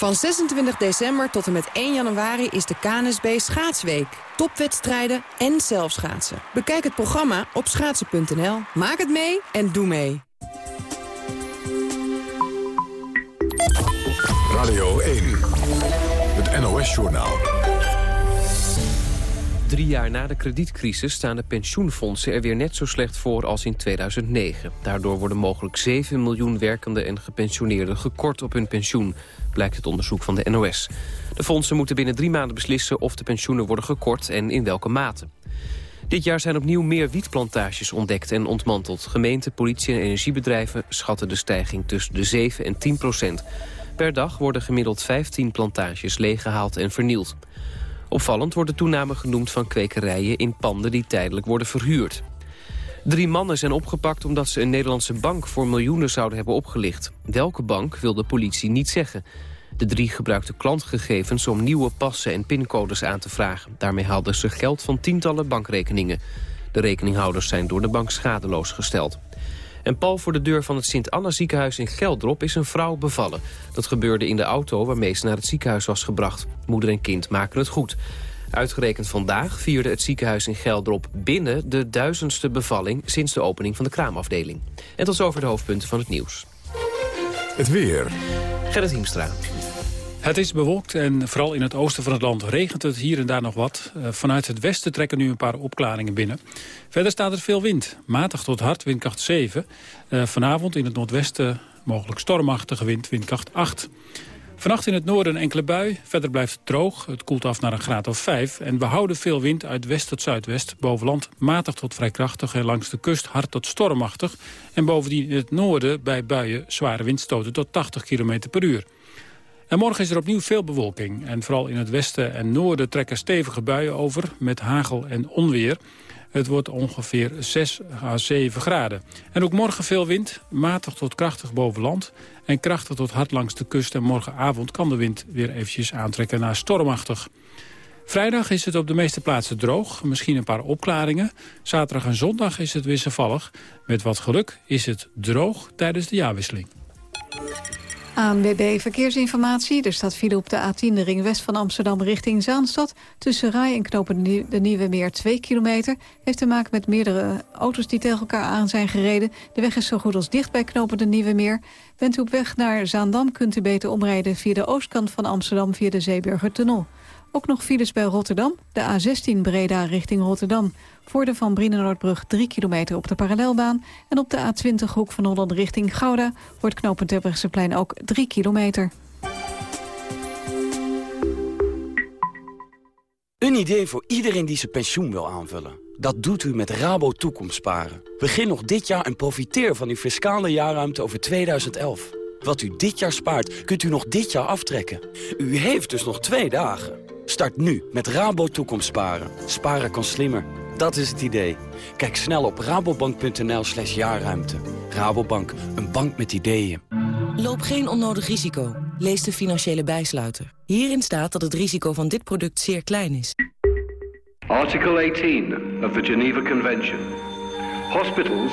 Van 26 december tot en met 1 januari is de KNSB Schaatsweek. Topwedstrijden en zelfschaatsen. Bekijk het programma op schaatsen.nl. Maak het mee en doe mee. Radio 1. Het NOS-journaal. Drie jaar na de kredietcrisis staan de pensioenfondsen er weer net zo slecht voor als in 2009. Daardoor worden mogelijk 7 miljoen werkenden en gepensioneerden gekort op hun pensioen, blijkt het onderzoek van de NOS. De fondsen moeten binnen drie maanden beslissen of de pensioenen worden gekort en in welke mate. Dit jaar zijn opnieuw meer wietplantages ontdekt en ontmanteld. Gemeenten, politie en energiebedrijven schatten de stijging tussen de 7 en 10 procent. Per dag worden gemiddeld 15 plantages leeggehaald en vernield. Opvallend wordt de toename genoemd van kwekerijen in panden die tijdelijk worden verhuurd. Drie mannen zijn opgepakt omdat ze een Nederlandse bank voor miljoenen zouden hebben opgelicht. Welke bank wil de politie niet zeggen. De drie gebruikten klantgegevens om nieuwe passen en pincodes aan te vragen. Daarmee haalden ze geld van tientallen bankrekeningen. De rekeninghouders zijn door de bank schadeloos gesteld. En pal voor de deur van het Sint-Anna ziekenhuis in Geldrop is een vrouw bevallen. Dat gebeurde in de auto waarmee ze naar het ziekenhuis was gebracht. Moeder en kind maken het goed. Uitgerekend vandaag vierde het ziekenhuis in Geldrop binnen de duizendste bevalling sinds de opening van de kraamafdeling. En tot zover de hoofdpunten van het nieuws. Het weer. Gerrit Hiemstra. Het is bewolkt en vooral in het oosten van het land regent het hier en daar nog wat. Uh, vanuit het westen trekken nu een paar opklaringen binnen. Verder staat er veel wind. Matig tot hard, windkracht 7. Uh, vanavond in het noordwesten mogelijk stormachtige wind, windkracht 8. Vannacht in het noorden een enkele bui. Verder blijft het droog. Het koelt af naar een graad of 5. En we houden veel wind uit west tot zuidwest. Boven land matig tot vrij krachtig en langs de kust hard tot stormachtig. En bovendien in het noorden bij buien zware windstoten tot 80 km per uur. En morgen is er opnieuw veel bewolking. En vooral in het westen en noorden trekken stevige buien over... met hagel en onweer. Het wordt ongeveer 6 à 7 graden. En ook morgen veel wind, matig tot krachtig boven land... en krachtig tot hard langs de kust. En morgenavond kan de wind weer eventjes aantrekken naar stormachtig. Vrijdag is het op de meeste plaatsen droog, misschien een paar opklaringen. Zaterdag en zondag is het wisselvallig. Met wat geluk is het droog tijdens de jaarwisseling. ANWB Verkeersinformatie. Er staat file op de A10, de ring west van Amsterdam richting Zaanstad. Tussen Rai en Knopen de Nieuwe Meer 2 kilometer. Heeft te maken met meerdere auto's die tegen elkaar aan zijn gereden. De weg is zo goed als dicht bij Knopen de Nieuwe Meer. Bent u op weg naar Zaandam kunt u beter omrijden via de oostkant van Amsterdam via de Zeeburgertunnel. Ook nog files bij Rotterdam. De A16 Breda richting Rotterdam. Voor de Van Brienenoordbrug 3 kilometer op de parallelbaan. En op de A20 Hoek van Holland richting Gouda... wordt knooppunt Terbrechtseplein ook 3 kilometer. Een idee voor iedereen die zijn pensioen wil aanvullen. Dat doet u met Rabo Toekomstsparen. Begin nog dit jaar en profiteer van uw fiscale jaarruimte over 2011. Wat u dit jaar spaart, kunt u nog dit jaar aftrekken. U heeft dus nog twee dagen. Start nu met Rabo Toekomstsparen. Sparen kan slimmer. Dat is het idee. Kijk snel op rabobank.nl slash jaarruimte. Rabobank, een bank met ideeën. Loop geen onnodig risico. Lees de financiële bijsluiter. Hierin staat dat het risico van dit product zeer klein is. Article 18 of the Geneva Convention. Hospitals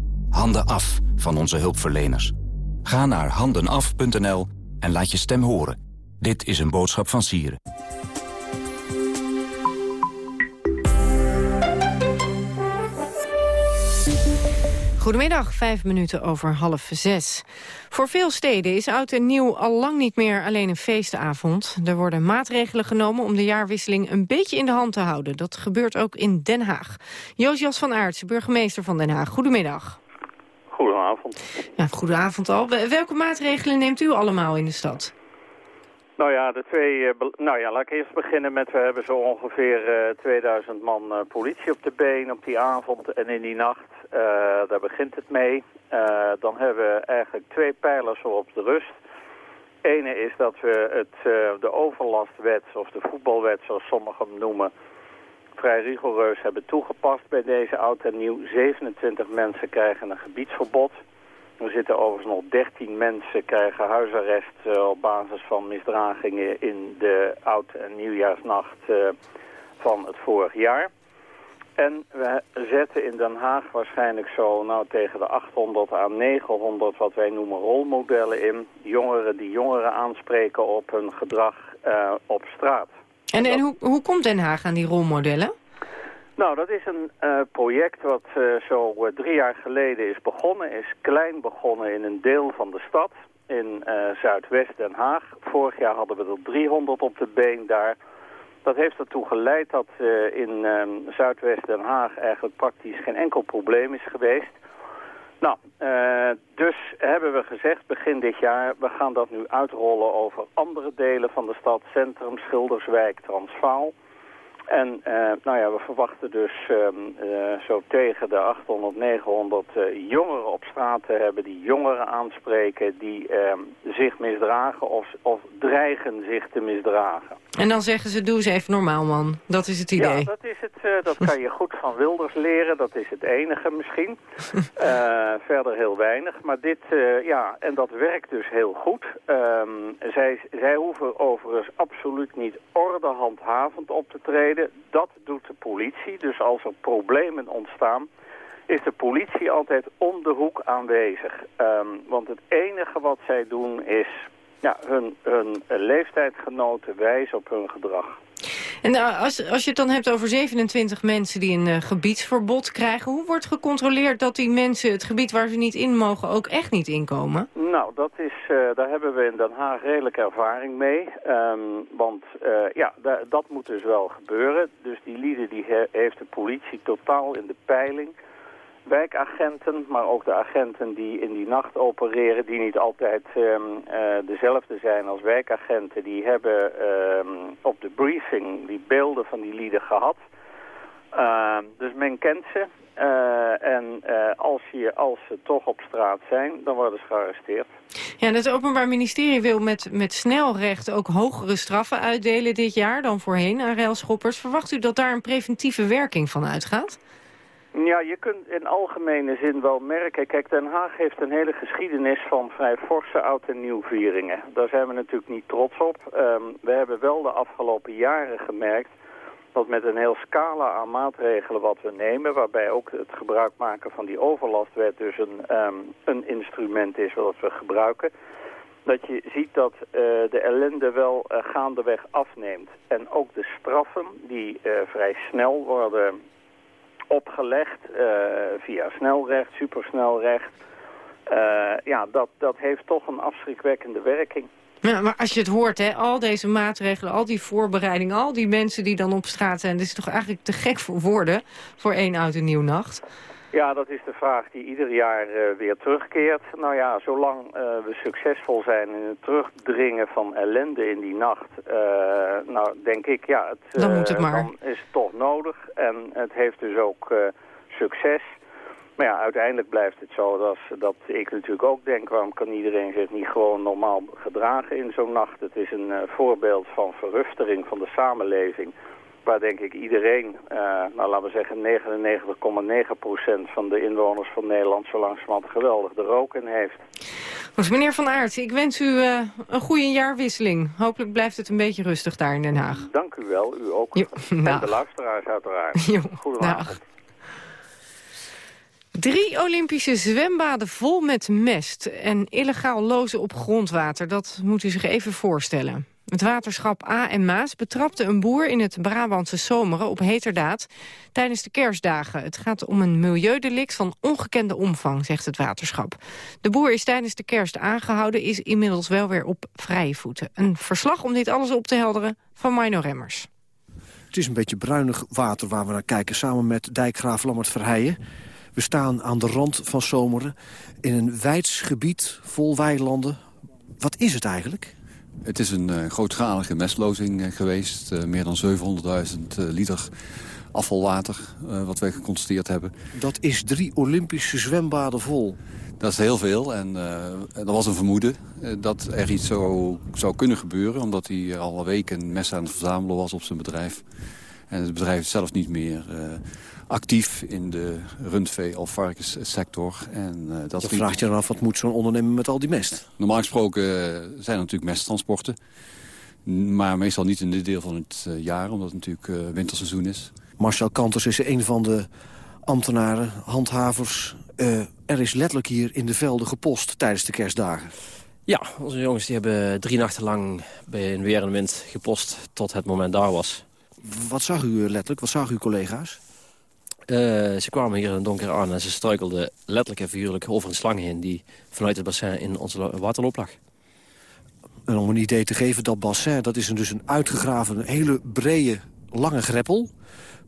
Handen af van onze hulpverleners. Ga naar handenaf.nl en laat je stem horen. Dit is een boodschap van Sieren. Goedemiddag, vijf minuten over half zes. Voor veel steden is oud en nieuw al lang niet meer alleen een feestavond. Er worden maatregelen genomen om de jaarwisseling een beetje in de hand te houden. Dat gebeurt ook in Den Haag. Josias van Aertsen, burgemeester van Den Haag. Goedemiddag. Goedenavond. Ja, goedenavond al. Welke maatregelen neemt u allemaal in de stad? Nou ja, de twee, eh, nou ja, laat ik eerst beginnen met, we hebben zo ongeveer uh, 2000 man uh, politie op de been op die avond en in die nacht. Uh, daar begint het mee. dan hebben we eigenlijk twee pijlers op de rust. Ene is dat we het, de overlastwet, of de voetbalwet zoals sommigen hem noemen, vrij rigoureus hebben toegepast bij deze oud en nieuw. 27 mensen krijgen een gebiedsverbod. Er zitten overigens nog 13 mensen krijgen huisarrest uh, op basis van misdragingen in de oud- en nieuwjaarsnacht uh, van het vorig jaar. En we zetten in Den Haag waarschijnlijk zo nou, tegen de 800 à 900 wat wij noemen rolmodellen in. Jongeren die jongeren aanspreken op hun gedrag uh, op straat. En, en hoe, hoe komt Den Haag aan die rolmodellen? Nou, dat is een uh, project wat uh, zo uh, drie jaar geleden is begonnen. Is klein begonnen in een deel van de stad, in Zuidwest Den Haag. Vorig jaar hadden we er 300 op de been daar. Dat heeft ertoe geleid dat in Zuidwest Den Haag eigenlijk praktisch geen enkel probleem is geweest. Nou, dus hebben we gezegd begin dit jaar, we gaan dat nu uitrollen over andere delen van de stad. Centrum, Schilderswijk, Transvaal. En uh, nou ja, we verwachten dus um, uh, zo tegen de 800, 900 uh, jongeren op straat te hebben... die jongeren aanspreken, die zich misdragen of, of dreigen zich te misdragen. En dan zeggen ze, doe eens even normaal, man. Dat is het idee. Ja, dat, is het, dat kan je goed van Wilders leren. Dat is het enige misschien. [LAUGHS] verder heel weinig. Maar dit, ja, en dat werkt dus heel goed. Um, zij, zij hoeven overigens absoluut niet ordehandhavend op te treden. Dat doet de politie. Dus als er problemen ontstaan, is de politie altijd om de hoek aanwezig. Um, want het enige wat zij doen is ja, hun, hun leeftijdgenoten wijzen op hun gedrag. En als, als je het dan hebt over 27 mensen die een uh, gebiedsverbod krijgen... hoe wordt gecontroleerd dat die mensen het gebied waar ze niet in mogen ook echt niet inkomen? Nou, dat is, uh, daar hebben we in Den Haag redelijk ervaring mee. Um, want ja, dat moet dus wel gebeuren. Dus die lieden die he heeft de politie totaal in de peiling wijkagenten, maar ook de agenten die in die nacht opereren, die niet altijd um, uh, dezelfde zijn als wijkagenten, die hebben um, op de briefing die beelden van die lieden gehad. Uh, dus men kent ze. Uh, en als, je, als ze toch op straat zijn, dan worden ze gearresteerd. Ja, en het Openbaar Ministerie wil met, met snelrecht ook hogere straffen uitdelen dit jaar dan voorheen aan railschoppers. Verwacht u dat daar een preventieve werking van uitgaat? Ja, je kunt in algemene zin wel merken. Kijk, Den Haag heeft een hele geschiedenis van vrij forse oud- en nieuwvieringen. Daar zijn we natuurlijk niet trots op. Um, we hebben wel de afgelopen jaren gemerkt dat met een heel scala aan maatregelen wat we nemen... waarbij ook het gebruik maken van die overlastwet dus een, um, een instrument is wat we gebruiken... dat je ziet dat uh, de ellende wel uh, gaandeweg afneemt. En ook de straffen die uh, vrij snel worden opgelegd uh, via snelrecht, supersnelrecht. Uh, ja, dat, dat heeft toch een afschrikwekkende werking. Maar als je het hoort, hè, al deze maatregelen, al die voorbereidingen... al die mensen die dan op straat zijn... dat is toch eigenlijk te gek voor woorden voor één oud en nieuw nacht? Ja, dat is de vraag die ieder jaar uh, weer terugkeert. Nou ja, zolang uh, we succesvol zijn in het terugdringen van ellende in die nacht... Uh, nou, denk ik, ja, het, dan, moet het maar. dan is het toch nodig. En het heeft dus ook succes. Maar ja, uiteindelijk blijft het zo dat, dat ik natuurlijk ook denk... waarom kan iedereen zich niet gewoon normaal gedragen in zo'n nacht? Het is een voorbeeld van verrustering van de samenleving waar denk ik iedereen, uh, nou laten we zeggen 99,9% van de inwoners van Nederland zo langzamerhand geweldig de rook in heeft. Goed, meneer Van Aert, ik wens u uh, een goede jaarwisseling. Hopelijk blijft het een beetje rustig daar in Den Haag. Dank u wel, u ook. Jo, [LAUGHS] en de luisteraars uiteraard. [LAUGHS] Jo, Goedenavond. Drie Olympische zwembaden vol met mest en illegaal lozen op grondwater. Dat moet u zich even voorstellen. Het waterschap A en Maas betrapte een boer in het Brabantse Zomeren op heterdaad tijdens de kerstdagen. Het gaat om een milieudelict van ongekende omvang, zegt het waterschap. De boer is tijdens de kerst aangehouden, is inmiddels wel weer op vrije voeten. Een verslag om dit alles op te helderen van Mino Remmers. Het is een beetje bruinig water waar we naar kijken, samen met dijkgraaf Lammert Verheijen. We staan aan de rand van Zomeren in een wijds gebied vol weilanden. Wat is het eigenlijk? Het is een uh, grootschalige mestlozing uh, geweest. Uh, meer dan 700.000 liter afvalwater wat wij geconstateerd hebben. Dat is drie Olympische zwembaden vol. Dat is heel veel en er was een vermoeden dat er iets zou, zou kunnen gebeuren... omdat hij al weken mes aan het verzamelen was op zijn bedrijf. En het bedrijf zelf niet meer actief in de rundvee- of varkenssector. En, uh, dat je vraagt je dan af, wat moet zo'n ondernemer met al die mest? Normaal gesproken uh, zijn er natuurlijk mesttransporten. Maar meestal niet in dit deel van het uh, jaar, omdat het natuurlijk winterseizoen is. Marcel Kanters is een van de ambtenaren, handhavers. er is letterlijk hier in de velden gepost tijdens de kerstdagen. Ja, onze jongens die hebben drie nachten lang bij een weer en wind gepost tot het moment daar was. Wat zag u letterlijk? Wat zag uw collega's? Uh, ze kwamen hier in het donker aan en ze struikelden letterlijk en figuurlijk over een slang heen... die vanuit het bassin in onze waterloop lag. En om een idee te geven, dat bassin dat is dus een uitgegraven, een hele brede, lange greppel.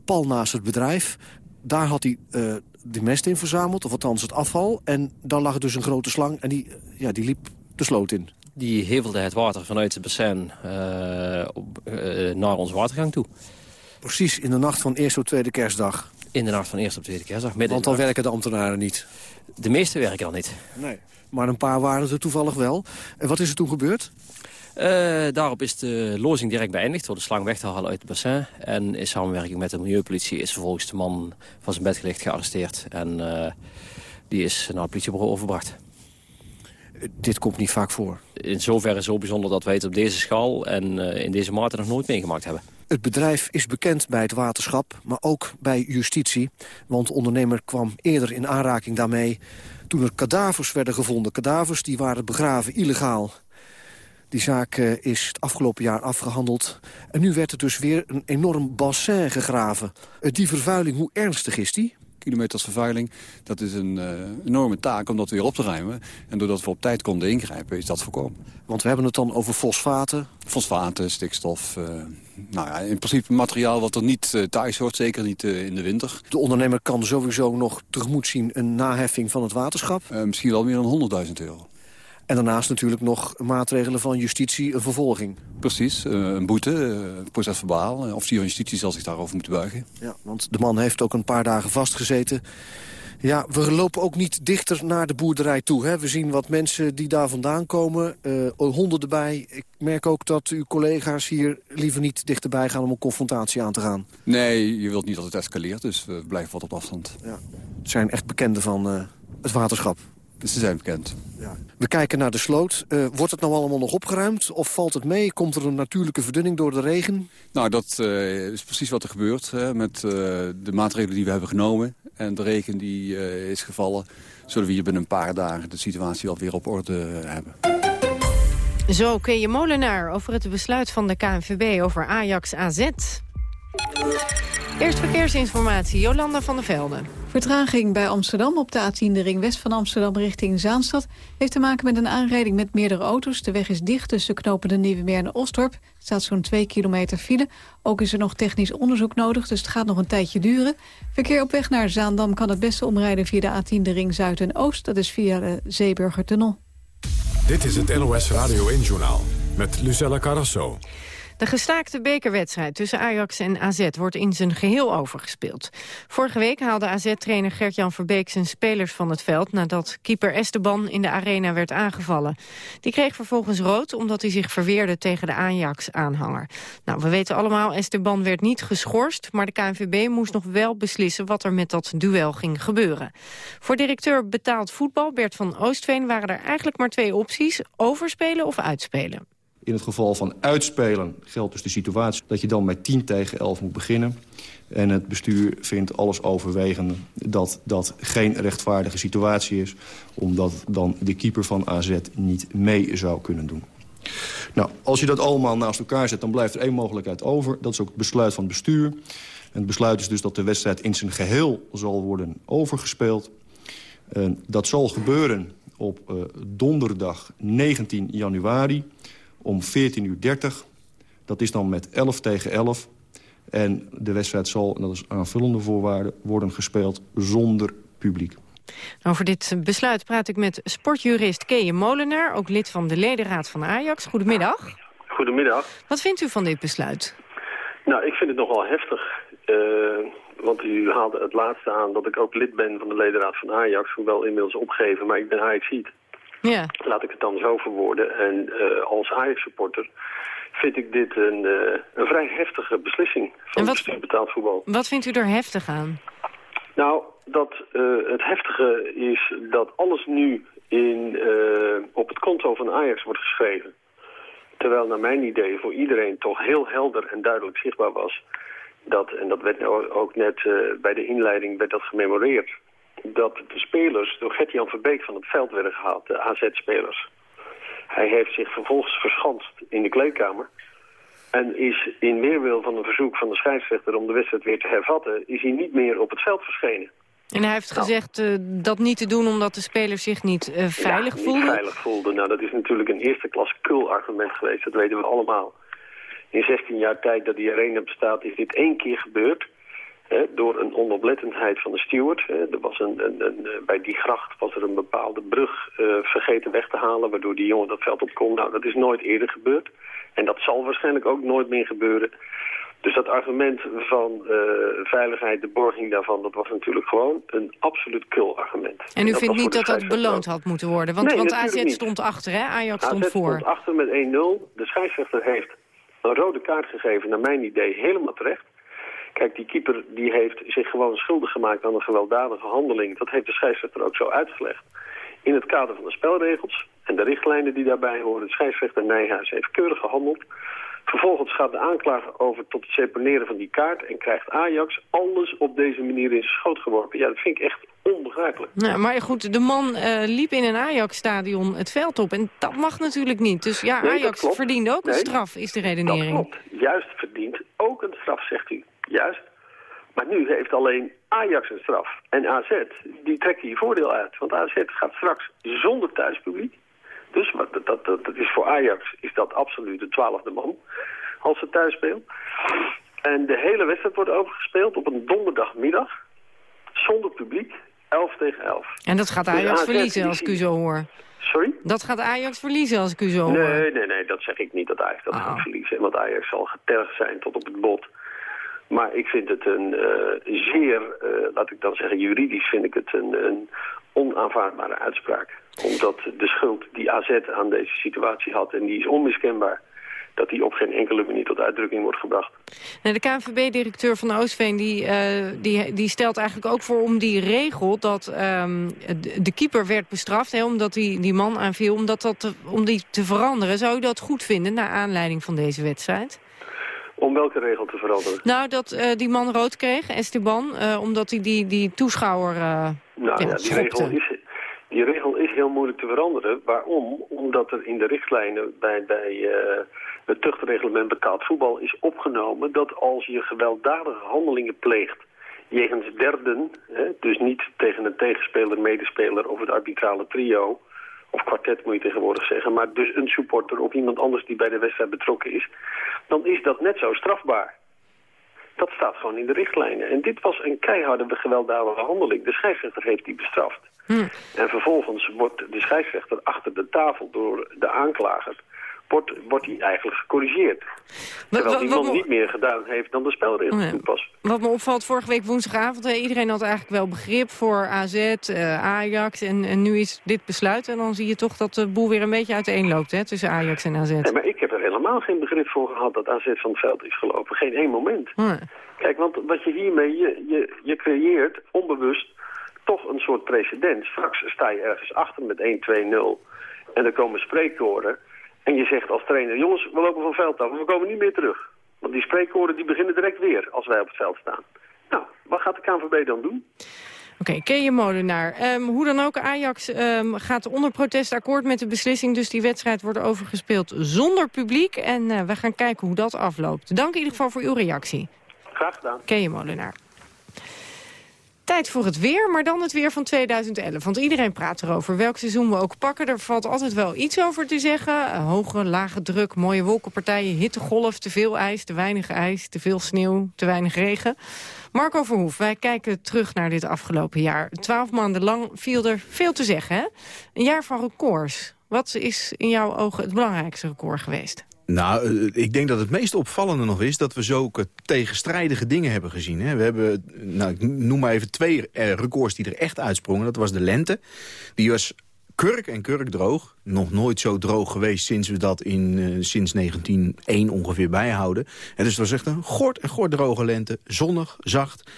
Pal naast het bedrijf. Daar had hij uh, de mest in verzameld, of althans het afval. En daar lag dus een grote slang en die, ja, die liep de sloot in. Die hevelde het water vanuit het bassin uh, op, naar onze watergang toe. Precies in de nacht van eerste of tweede kerstdag. In de nacht van eerste op tweede kerstdag. Want dan werken de ambtenaren niet? De meeste werken al niet. Nee, maar een paar waren er toevallig wel. En wat is er toen gebeurd? Uh, daarop is de lozing direct beëindigd door de slang weg te halen uit het bassin. En in samenwerking met de milieupolitie is vervolgens de man van zijn bed gelegd gearresteerd. En uh, die is naar het politiebureau overgebracht. Dit komt niet vaak voor? In zoverre zo bijzonder dat wij het op deze schaal en uh, in deze mate nog nooit meegemaakt hebben. Het bedrijf is bekend bij het waterschap, maar ook bij justitie. Want de ondernemer kwam eerder in aanraking daarmee... toen er kadavers werden gevonden. Kadavers die waren begraven illegaal. Die zaak uh, is het afgelopen jaar afgehandeld. En nu werd er dus weer een enorm bassin gegraven. Uh, die vervuiling, hoe ernstig is die? Kilometers vervuiling. Dat is een uh, enorme taak om dat weer op te ruimen. En doordat we op tijd konden ingrijpen, is dat voorkomen. Want we hebben het dan over fosfaten? Fosfaten, stikstof. Uh, nou ja, in principe materiaal wat er niet uh, thuis hoort, zeker niet in de winter. De ondernemer kan sowieso nog tegemoet zien een naheffing van het waterschap? misschien wel meer dan 100.000 euro. En daarnaast natuurlijk nog maatregelen van justitie, een vervolging. Precies, een boete, uh, procesverbaal. Officier van justitie zal zich daarover moeten buigen. Ja, want de man heeft ook een paar dagen vastgezeten. Ja, we lopen ook niet dichter naar de boerderij toe. Hè? We zien wat mensen die daar vandaan komen, uh, honden erbij. Ik merk ook dat uw collega's hier liever niet dichterbij gaan om een confrontatie aan te gaan. Nee, je wilt niet dat het escaleert, dus we blijven wat op afstand. Ja. Het zijn echt bekenden van uh, het waterschap. Ze zijn bekend. Ja. We kijken naar de sloot. Uh, wordt het nou allemaal nog opgeruimd of valt het mee? Komt er een natuurlijke verdunning door de regen? Nou, dat uh, is precies wat er gebeurt hè, met uh, de maatregelen die we hebben genomen. En de regen die is gevallen, zullen we hier binnen een paar dagen de situatie alweer op orde hebben. Zo, je Molenaar over het besluit van de KNVB over Ajax AZ. Eerst verkeersinformatie, Jolanda van der Velden. Vertraging bij Amsterdam op de A10, de ring west van Amsterdam richting Zaanstad... heeft te maken met een aanrijding met meerdere auto's. De weg is dicht tussen knopen de Nieuwe Meer en staat zo'n 2 kilometer file. Ook is er nog technisch onderzoek nodig, dus het gaat nog een tijdje duren. Verkeer op weg naar Zaandam kan het beste omrijden via de A10, de ring Zuid en Oost. Dat is via de Zeeburgertunnel. Dit is het NOS Radio 1-journaal met Lucella Carrasso. De gestaakte bekerwedstrijd tussen Ajax en AZ wordt in zijn geheel overgespeeld. Vorige week haalde AZ-trainer Gert-Jan Verbeek zijn spelers van het veld... nadat keeper Esteban in de arena werd aangevallen. Die kreeg vervolgens rood omdat hij zich verweerde tegen de Ajax-aanhanger. Nou, we weten allemaal, Esteban werd niet geschorst... maar de KNVB moest nog wel beslissen wat er met dat duel ging gebeuren. Voor directeur betaald voetbal Bert van Oostveen waren er eigenlijk maar twee opties... overspelen of uitspelen. In het geval van uitspelen geldt dus de situatie dat je dan met 10 tegen 11 moet beginnen. En het bestuur vindt alles overwegen dat dat geen rechtvaardige situatie is... omdat dan de keeper van AZ niet mee zou kunnen doen. Nou, als je dat allemaal naast elkaar zet, dan blijft er één mogelijkheid over. Dat is ook het besluit van het bestuur. En het besluit is dus dat de wedstrijd in zijn geheel zal worden overgespeeld. En dat zal gebeuren op uh, donderdag 19 januari om 14.30 uur. Dat is dan met 11 tegen 11. En de wedstrijd zal, en dat is aanvullende voorwaarde, worden gespeeld zonder publiek. Over dit besluit praat ik met sportjurist Keje Molenaar... ook lid van de ledenraad van Ajax. Goedemiddag. Goedemiddag. Wat vindt u van dit besluit? Nou, ik vind het nogal heftig. Uh, want u haalde het laatste aan dat ik ook lid ben van de ledenraad van Ajax. Hoewel inmiddels opgegeven, maar ik ben Ajax-ziet. Ja. Laat ik het dan zo verwoorden. En uh, als Ajax-supporter vind ik dit een, uh, een vrij heftige beslissing van wat, het betaald voetbal. Wat vindt u er heftig aan? Nou, dat, uh, het heftige is dat alles nu in, op het konto van Ajax wordt geschreven. Terwijl naar mijn idee voor iedereen toch heel helder en duidelijk zichtbaar was... dat, en dat werd ook net bij de inleiding werd dat gememoreerd dat de spelers door Gert-Jan Verbeek van het veld werden gehaald, de AZ-spelers. Hij heeft zich vervolgens verschanst in de kleedkamer. En is in weerwil van een verzoek van de scheidsrechter om de wedstrijd weer te hervatten... is hij niet meer op het veld verschenen. En hij heeft gezegd uh, dat niet te doen omdat de spelers zich niet uh, veilig ja, voelden? niet veilig voelden. Nou, dat is natuurlijk een eerste klas kul argument geweest. Dat weten we allemaal. In 16 jaar tijd dat die arena bestaat is dit één keer gebeurd door een onoplettendheid van de steward. er was een, een, een, eh, bij die gracht was er een bepaalde brug uh, vergeten weg te halen... waardoor die jongen dat veld op kon. Nou, dat is nooit eerder gebeurd. En dat zal waarschijnlijk ook nooit meer gebeuren. Dus dat argument van uh, veiligheid, de borging daarvan... dat was natuurlijk gewoon een absoluut kul argument. En u dat vindt niet dat dat beloond had moeten worden? Want, nee, want AZ niet. stond achter, hè? Ajax AZ stond voor. stond achter met 1-0. De scheidsrechter heeft een rode kaart gegeven, naar mijn idee, helemaal terecht. Kijk, die keeper die heeft zich gewoon schuldig gemaakt aan een gewelddadige handeling. Dat heeft de scheidsrechter ook zo uitgelegd. In het kader van de spelregels en de richtlijnen die daarbij horen. De scheidsrechter Nijhuis heeft keurig gehandeld. Vervolgens gaat de aanklager over tot het seponeren van die kaart... en krijgt Ajax alles op deze manier in zijn schoot geworpen. Ja, dat vind ik echt onbegrijpelijk. Nou, maar goed, de man uh, liep in een Ajax-stadion het veld op. En dat mag natuurlijk niet. Dus ja, nee, Ajax verdiende ook nee, een straf, is de redenering. Dat klopt. Juist verdient ook een straf, zegt u. Juist. Maar nu heeft alleen Ajax een straf. En AZ, die trekt hier voordeel uit. Want AZ gaat straks zonder thuispubliek. Dus dat, dat, dat is voor Ajax is dat absoluut de twaalfde man als ze thuis speelt. En de hele wedstrijd wordt overgespeeld op een donderdagmiddag. Zonder publiek. 11 tegen 11. En dat gaat Dus Ajax AZ verliezen als ik u zo hoor. Sorry? Dat gaat Ajax verliezen als ik u zo hoor. Nee, nee, nee, dat zeg ik niet dat Ajax dat gaat verliezen. Want Ajax zal getergd zijn tot op het bot. Maar ik vind het een eh, zeer, eh, laat ik dan zeggen juridisch, vind ik het een, een onaanvaardbare uitspraak. Omdat de schuld die AZ aan deze situatie had, en die is onmiskenbaar, dat die op geen enkele manier tot uitdrukking wordt gebracht. Nou, de KNVB-directeur van Oostveen die, eh, die, die stelt eigenlijk ook voor om die regel... dat ehm, de, keeper werd bestraft, hè, omdat die, die man aanviel... Om, dat, dat te, om die te veranderen. Zou u dat goed vinden naar aanleiding van deze wedstrijd? Om welke regel te veranderen? Nou, dat eh, die man rood kreeg, Esteban, eh, omdat hij die, die toeschouwer uh, Nou ja, die regel, is, die regel is heel moeilijk te veranderen. Waarom? Omdat er in de richtlijnen bij, bij het tuchtreglement betaald voetbal is opgenomen... dat als je gewelddadige handelingen pleegt jegens derden, hè, dus niet tegen een tegenspeler, medespeler of het arbitrale trio, of kwartet moet je tegenwoordig zeggen, maar dus een supporter of iemand anders die bij de wedstrijd betrokken is, dan is dat net zo strafbaar. Dat staat gewoon in de richtlijnen. En dit was een keiharde gewelddadige handeling. De scheidsrechter heeft die bestraft. Hm. En vervolgens wordt de scheidsrechter achter de tafel door de aanklager wordt, wordt hij eigenlijk gecorrigeerd. Terwijl die man niet meer gedaan heeft dan de spelregels Oh ja. toepassen. Wat me opvalt, vorige week woensdagavond... iedereen had eigenlijk wel begrip voor AZ, eh, Ajax... En, en nu is dit besluit en dan zie je toch dat de boel weer een beetje uiteenloopt... Hè, tussen Ajax en AZ. Nee, maar ik heb er helemaal geen begrip voor gehad dat AZ van het veld is gelopen. Geen één moment. Oh. Kijk, want wat je hiermee, je, je, je creëert onbewust toch een soort precedent. Straks sta je ergens achter met 1-2-0 en er komen spreekkoren. En je zegt als trainer, jongens, we lopen van het veld af, we komen niet meer terug. Want die spreekkoren die beginnen direct weer als wij op het veld staan. Nou, wat gaat de KNVB dan doen? Oké, Keje Molenaar. Ehm, hoe dan ook, Ajax ehm, gaat onder protest akkoord met de beslissing... dus die wedstrijd wordt overgespeeld zonder publiek. En eh, we gaan kijken hoe dat afloopt. Dank in ieder geval voor uw reactie. Graag gedaan. Keje Molenaar. Tijd voor het weer, maar dan het weer van 2011. Want iedereen praat erover. Welk seizoen we ook pakken, er valt altijd wel iets over te zeggen. Eh, Hoge, lage druk, mooie wolkenpartijen, hittegolf, te veel ijs, te weinig ijs... te veel sneeuw, te weinig regen. Marco Verhoef, wij kijken terug naar dit afgelopen jaar. Twaalf maanden lang viel er veel te zeggen, hè? Een jaar van records. Wat is in jouw ogen het belangrijkste record geweest? Nou, eh, ik denk dat het meest opvallende nog is... dat we zulke tegenstrijdige dingen hebben gezien. Hè. We hebben, nou, ik noem maar even twee eh, records die er echt uitsprongen. Dat was de lente. Die was kurk en kurk droog. Nog nooit zo droog geweest sinds we dat in, eh, sinds 1901 ongeveer bijhouden. En dus het was echt een gort en gort droge lente. Zonnig, zacht.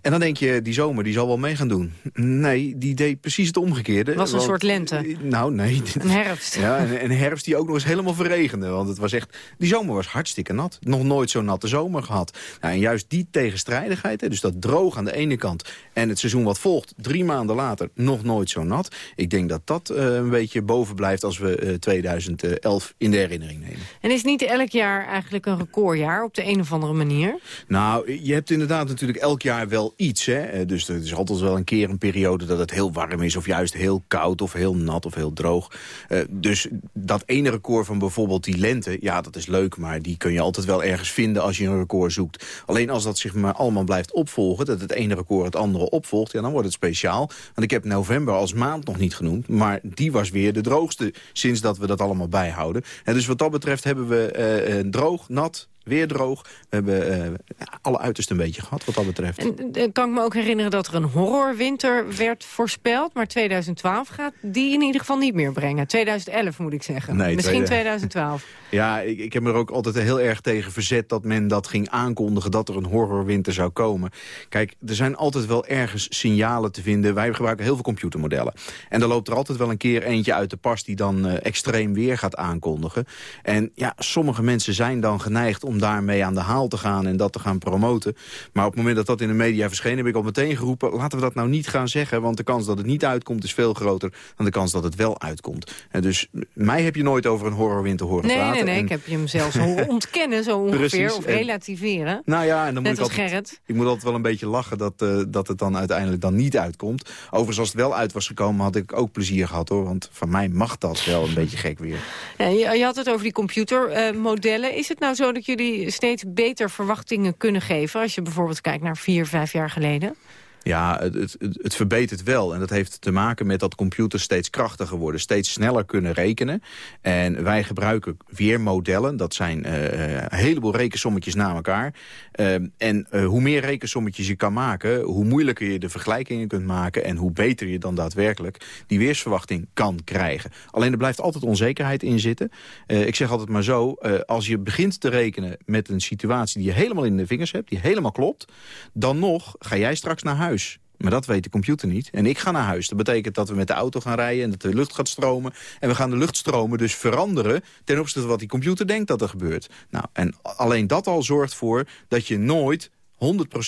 En dan denk je, die zomer die zal wel mee gaan doen. Nee, die deed precies het omgekeerde. Was een Want- soort lente. Nou, nee. Een herfst. Ja, en een herfst die ook nog eens helemaal verregende. Want het was echt, die zomer was hartstikke nat. Nog nooit zo'n natte zomer gehad. Nou, en juist die tegenstrijdigheid, hè, dus dat droog aan de ene kant... en het seizoen wat volgt, drie maanden later, nog nooit zo nat. Ik denk dat dat eh, een beetje boven blijft als we eh, 2011 in de herinnering nemen. En is niet elk jaar eigenlijk een recordjaar op de een of andere manier? Nou, je hebt inderdaad natuurlijk elk jaar wel iets. Hè? Eh, Dus er is altijd wel een keer een periode dat het heel warm is... of juist heel koud of heel nat of heel droog. Eh, dus dat ene record van bijvoorbeeld die lente... ja, dat is leuk, maar die kun je altijd wel ergens vinden als je een record zoekt. Alleen als dat zich maar allemaal blijft opvolgen... dat het ene record het andere opvolgt, ja, dan wordt het speciaal. Want ik heb november als maand nog niet genoemd... maar die was weer de droogste sinds dat we dat allemaal bijhouden. En dus wat dat betreft hebben we eh, eh, droog, nat, weer droog. We hebben eh, alle uiterste een beetje gehad wat dat betreft. En eh, kan ik me ook herinneren dat er een horrorwinter werd voorspeld. Maar 2012 gaat die in ieder geval niet meer brengen. 2011 moet ik zeggen. Nee, Misschien tweede- 2012. [LAUGHS] Ja, ik, ik heb me er ook altijd heel erg tegen verzet dat men dat ging aankondigen dat er een horrorwinter zou komen. Kijk, er zijn altijd wel ergens signalen te vinden. Wij gebruiken heel veel computermodellen. En er loopt er altijd wel een keer eentje uit de pas die dan eh, extreem weer gaat aankondigen. En ja, sommige mensen zijn dan geneigd om daarmee aan de haal te gaan en dat te gaan promoten. Maar op het moment dat dat in de media verscheen heb ik al meteen geroepen, laten we dat nou niet gaan zeggen, want de kans dat het niet uitkomt is veel groter dan de kans dat het wel uitkomt. En dus mij heb je nooit over een horrorwinter horen Nee, praten. nee, nee. En- Ik heb je hem zelfs horen [LAUGHS] ontkennen zo ongeveer. Precies, Of en- relativeren. nou ja, en dan Net moet ik als altijd, Gerrit. Ik moet altijd wel een beetje lachen dat, eh, dat het dan uiteindelijk dan niet uitkomt. Overigens, als het wel uit was gekomen, had ik ook plezier gehad hoor. Want van mij mag dat wel een beetje gek weer. Ja, je, je had het over die computermodellen. is het nou zo dat jullie steeds beter verwachtingen kunnen geven... als je bijvoorbeeld kijkt naar vier, vijf jaar geleden? Ja, het, het, verbetert wel. En dat heeft te maken met dat computers steeds krachtiger worden. Steeds sneller kunnen rekenen. En wij gebruiken weermodellen. Dat zijn eh, een heleboel rekensommetjes na elkaar. Eh, en eh, hoe meer rekensommetjes je kan maken... hoe moeilijker je de vergelijkingen kunt maken... en hoe beter je dan daadwerkelijk die weersverwachting kan krijgen. Alleen er blijft altijd onzekerheid in zitten. Eh, ik zeg altijd maar zo, eh, als je begint te rekenen met een situatie... die je helemaal in de vingers hebt, die helemaal klopt... dan nog ga jij straks naar huis. Maar dat weet de computer niet. En ik ga naar huis. Dat betekent dat we met de auto gaan rijden en dat de lucht gaat stromen. En we gaan de luchtstromen dus veranderen ten opzichte van wat die computer denkt dat er gebeurt. Nou, en alleen dat al zorgt voor dat je nooit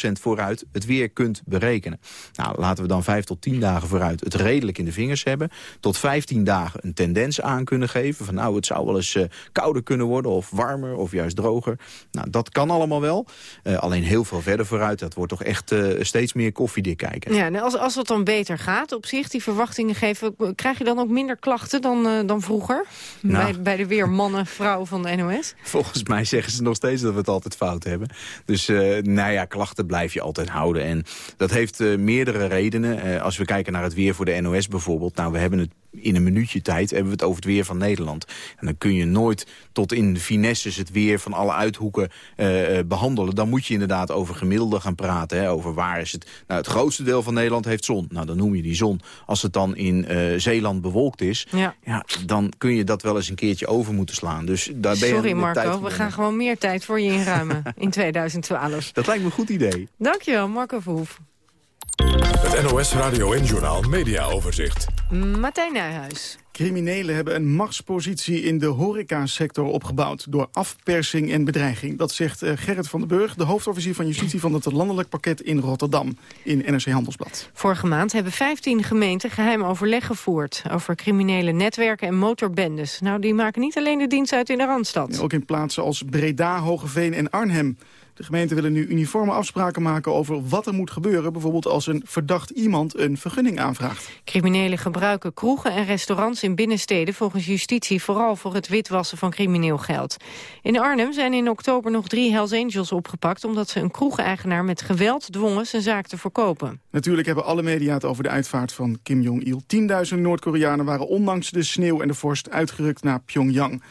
100% vooruit het weer kunt berekenen. Nou, laten we dan 5 tot 10 dagen vooruit het redelijk in de vingers hebben. Tot 15 dagen een tendens aan kunnen geven. Van nou, het zou wel eens uh, kouder kunnen worden of warmer of juist droger. Nou, dat kan allemaal wel. Uh, alleen heel veel verder vooruit. Dat wordt toch echt uh, steeds meer koffiedik kijken. Ja, en als, als het dan beter gaat op zich, die verwachtingen geven... krijg je dan ook minder klachten dan, dan vroeger? Nou. Bij, bij de weermannen, vrouwen van de NOS? [LAUGHS] Volgens mij zeggen ze nog steeds dat we het altijd fout hebben. Dus nou ja, klachten blijf je altijd houden. En dat heeft uh, meerdere redenen. Uh, als we kijken naar het weer voor de NOS bijvoorbeeld. Nou, we hebben het in een minuutje tijd hebben we het over het weer van Nederland. En dan kun je nooit tot in finesses het weer van alle uithoeken uh, behandelen. Dan moet je inderdaad over gemiddelde gaan praten. Hè, over waar is het... Nou, het grootste deel van Nederland heeft zon. Nou, dan noem je die zon. Als het dan in uh, Zeeland bewolkt is... Ja. ja. dan kun je dat wel eens een keertje over moeten slaan. Dus daar ben Sorry je Marco, we gaan gewoon meer tijd voor je inruimen in [LAUGHS] 2012. Dat lijkt me een goed idee. Dankjewel, Marco Verhoef. Het NOS Radio en Journaal Media Overzicht. Martijn Nijhuis. Criminelen hebben een machtspositie in de horecasector opgebouwd... door afpersing en bedreiging. Dat zegt uh, Gerrit van den Burg, de hoofdofficier van Justitie... van het landelijk pakket in Rotterdam, in NRC Handelsblad. Vorige maand hebben 15 gemeenten geheim overleg gevoerd... over criminele netwerken en motorbendes. Nou, die maken niet alleen de dienst uit in de Randstad. Ja, ook in plaatsen als Breda, Hogeveen en Arnhem... De gemeenten willen nu uniforme afspraken maken over wat er moet gebeuren. Bijvoorbeeld als een verdacht iemand een vergunning aanvraagt. Criminelen gebruiken kroegen en restaurants in binnensteden volgens justitie vooral voor het witwassen van crimineel geld. In Arnhem zijn in oktober nog drie Hells Angels opgepakt omdat ze een kroegeigenaar met geweld dwongen zijn zaak te verkopen. Natuurlijk hebben alle media het over de uitvaart van Kim Jong-il. Tienduizenden Noord-Koreanen waren ondanks de sneeuw en de vorst uitgerukt naar Pyongyang.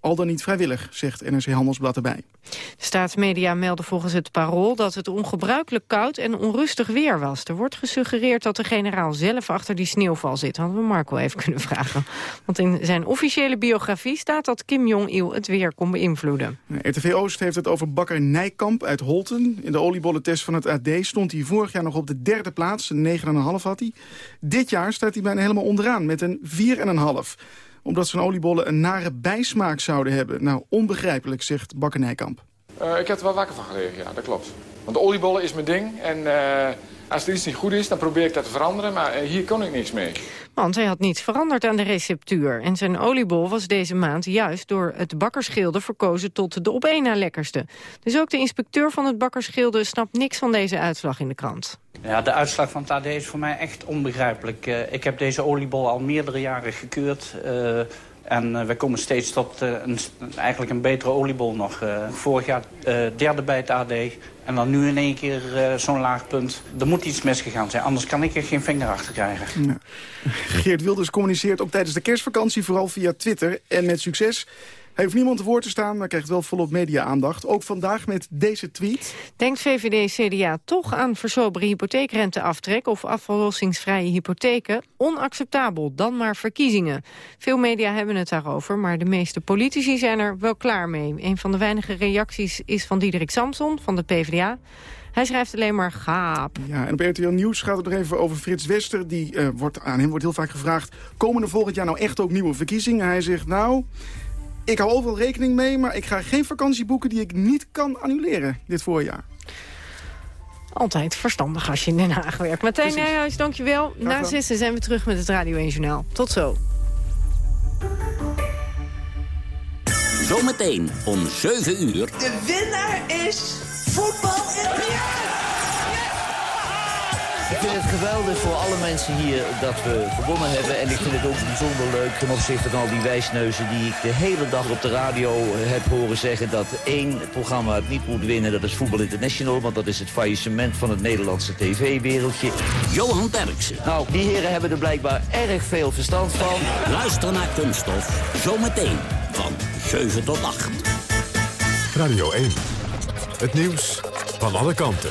Al dan niet vrijwillig, zegt NRC Handelsblad erbij. De staatsmedia melden volgens het parool dat het ongebruikelijk koud en onrustig weer was. Er wordt gesuggereerd dat de generaal zelf achter die sneeuwval zit. Hadden we Marco even [LAUGHS] kunnen vragen. Want in zijn officiële biografie staat dat Kim Jong-il het weer kon beïnvloeden. RTV Oost heeft het over bakker Nijkamp uit Holten. In de oliebollentest van het AD stond hij vorig jaar nog op de derde plaats. Een 9,5 had hij. Dit jaar staat hij bijna helemaal onderaan met een 4,5 omdat zijn oliebollen een nare bijsmaak zouden hebben. Nou, onbegrijpelijk, zegt Bakker Nijkamp. Uh, ik heb er wel wakker van gelegen, ja, dat klopt. Want oliebollen is mijn ding en uh, als er iets niet goed is, dan probeer ik dat te veranderen. Maar uh, hier kon ik niks mee. Want hij had niets veranderd aan de receptuur. En zijn oliebol was deze maand juist door het bakkerschilde verkozen tot de op één na lekkerste. Dus ook de inspecteur van het bakkerschilde snapt niks van deze uitslag in de krant. Ja, de uitslag van het AD is voor mij echt onbegrijpelijk. Uh, ik heb deze oliebol al meerdere jaren gekeurd. Uh, en uh, we komen steeds tot een, eigenlijk een betere oliebol nog. vorig jaar derde bij het AD. En dan nu in één keer zo'n laag punt. Er moet iets misgegaan zijn, anders kan ik er geen vinger achter krijgen. Geert Wilders communiceert ook tijdens de kerstvakantie vooral via Twitter. En met succes. Hij hoeft niemand te woord te staan, maar krijgt wel volop media-aandacht. Ook vandaag met deze tweet. Denkt VVD-CDA toch aan versobere hypotheekrenteaftrek... of aflossingsvrije hypotheken? Onacceptabel, dan maar verkiezingen. Veel media hebben het daarover, maar de meeste politici zijn er wel klaar mee. Een van de weinige reacties is van Diederik Samson van de PvdA. Hij schrijft alleen maar gaap. Ja, en op RTL Nieuws gaat het nog even over Frits Wester. Die, uh, wordt, aan hem wordt heel vaak gevraagd... komen er volgend jaar nou echt ook nieuwe verkiezingen? Hij zegt, nou... Ik hou overal rekening mee, maar ik ga geen vakantie boeken die ik niet kan annuleren dit voorjaar. Altijd verstandig als je in Den Haag werkt. Martijn Nijhuis, dankjewel. Na zessen zijn we terug met het Radio 1 Journaal. Tot zo. Zometeen om 7 uur. De winnaar is voetbal in ik vind het geweldig voor alle mensen hier dat we gewonnen hebben. En ik vind het ook bijzonder leuk ten opzichte van al die wijsneuzen... die ik de hele dag op de radio heb horen zeggen... dat één programma het niet moet winnen, dat is Voetbal International... want dat is het faillissement van het Nederlandse tv-wereldje. Johan Derksen. Nou, die heren hebben er blijkbaar erg veel verstand van. Luister naar Kunststof, zometeen van 7 tot 8. Radio 1, het nieuws van alle kanten.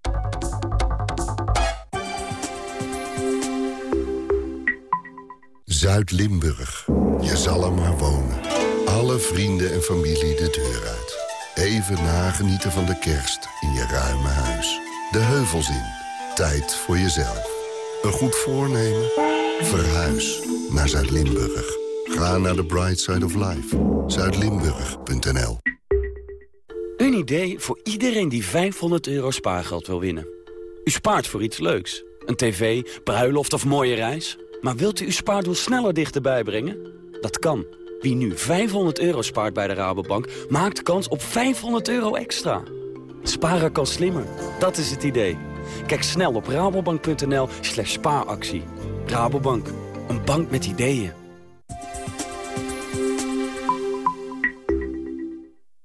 Zuid-Limburg. Je zal er maar wonen. Alle vrienden en familie de deur uit. Even nagenieten van de kerst in je ruime huis. De heuvels in. Tijd voor jezelf. Een goed voornemen? Verhuis naar Zuid-Limburg. Ga naar de Bright Side of Life. Zuidlimburg.nl Een idee voor iedereen die 500 euro spaargeld wil winnen. U spaart voor iets leuks. Een tv, bruiloft of mooie reis. Maar wilt u uw spaardoel sneller dichterbij brengen? Dat kan. Wie nu 500 euro spaart bij de Rabobank, maakt kans op 500 euro extra. Sparen kan slimmer. Dat is het idee. Kijk snel op rabobank.nl slash spaaractie. Rabobank, een bank met ideeën.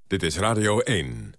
Dit is Radio 1.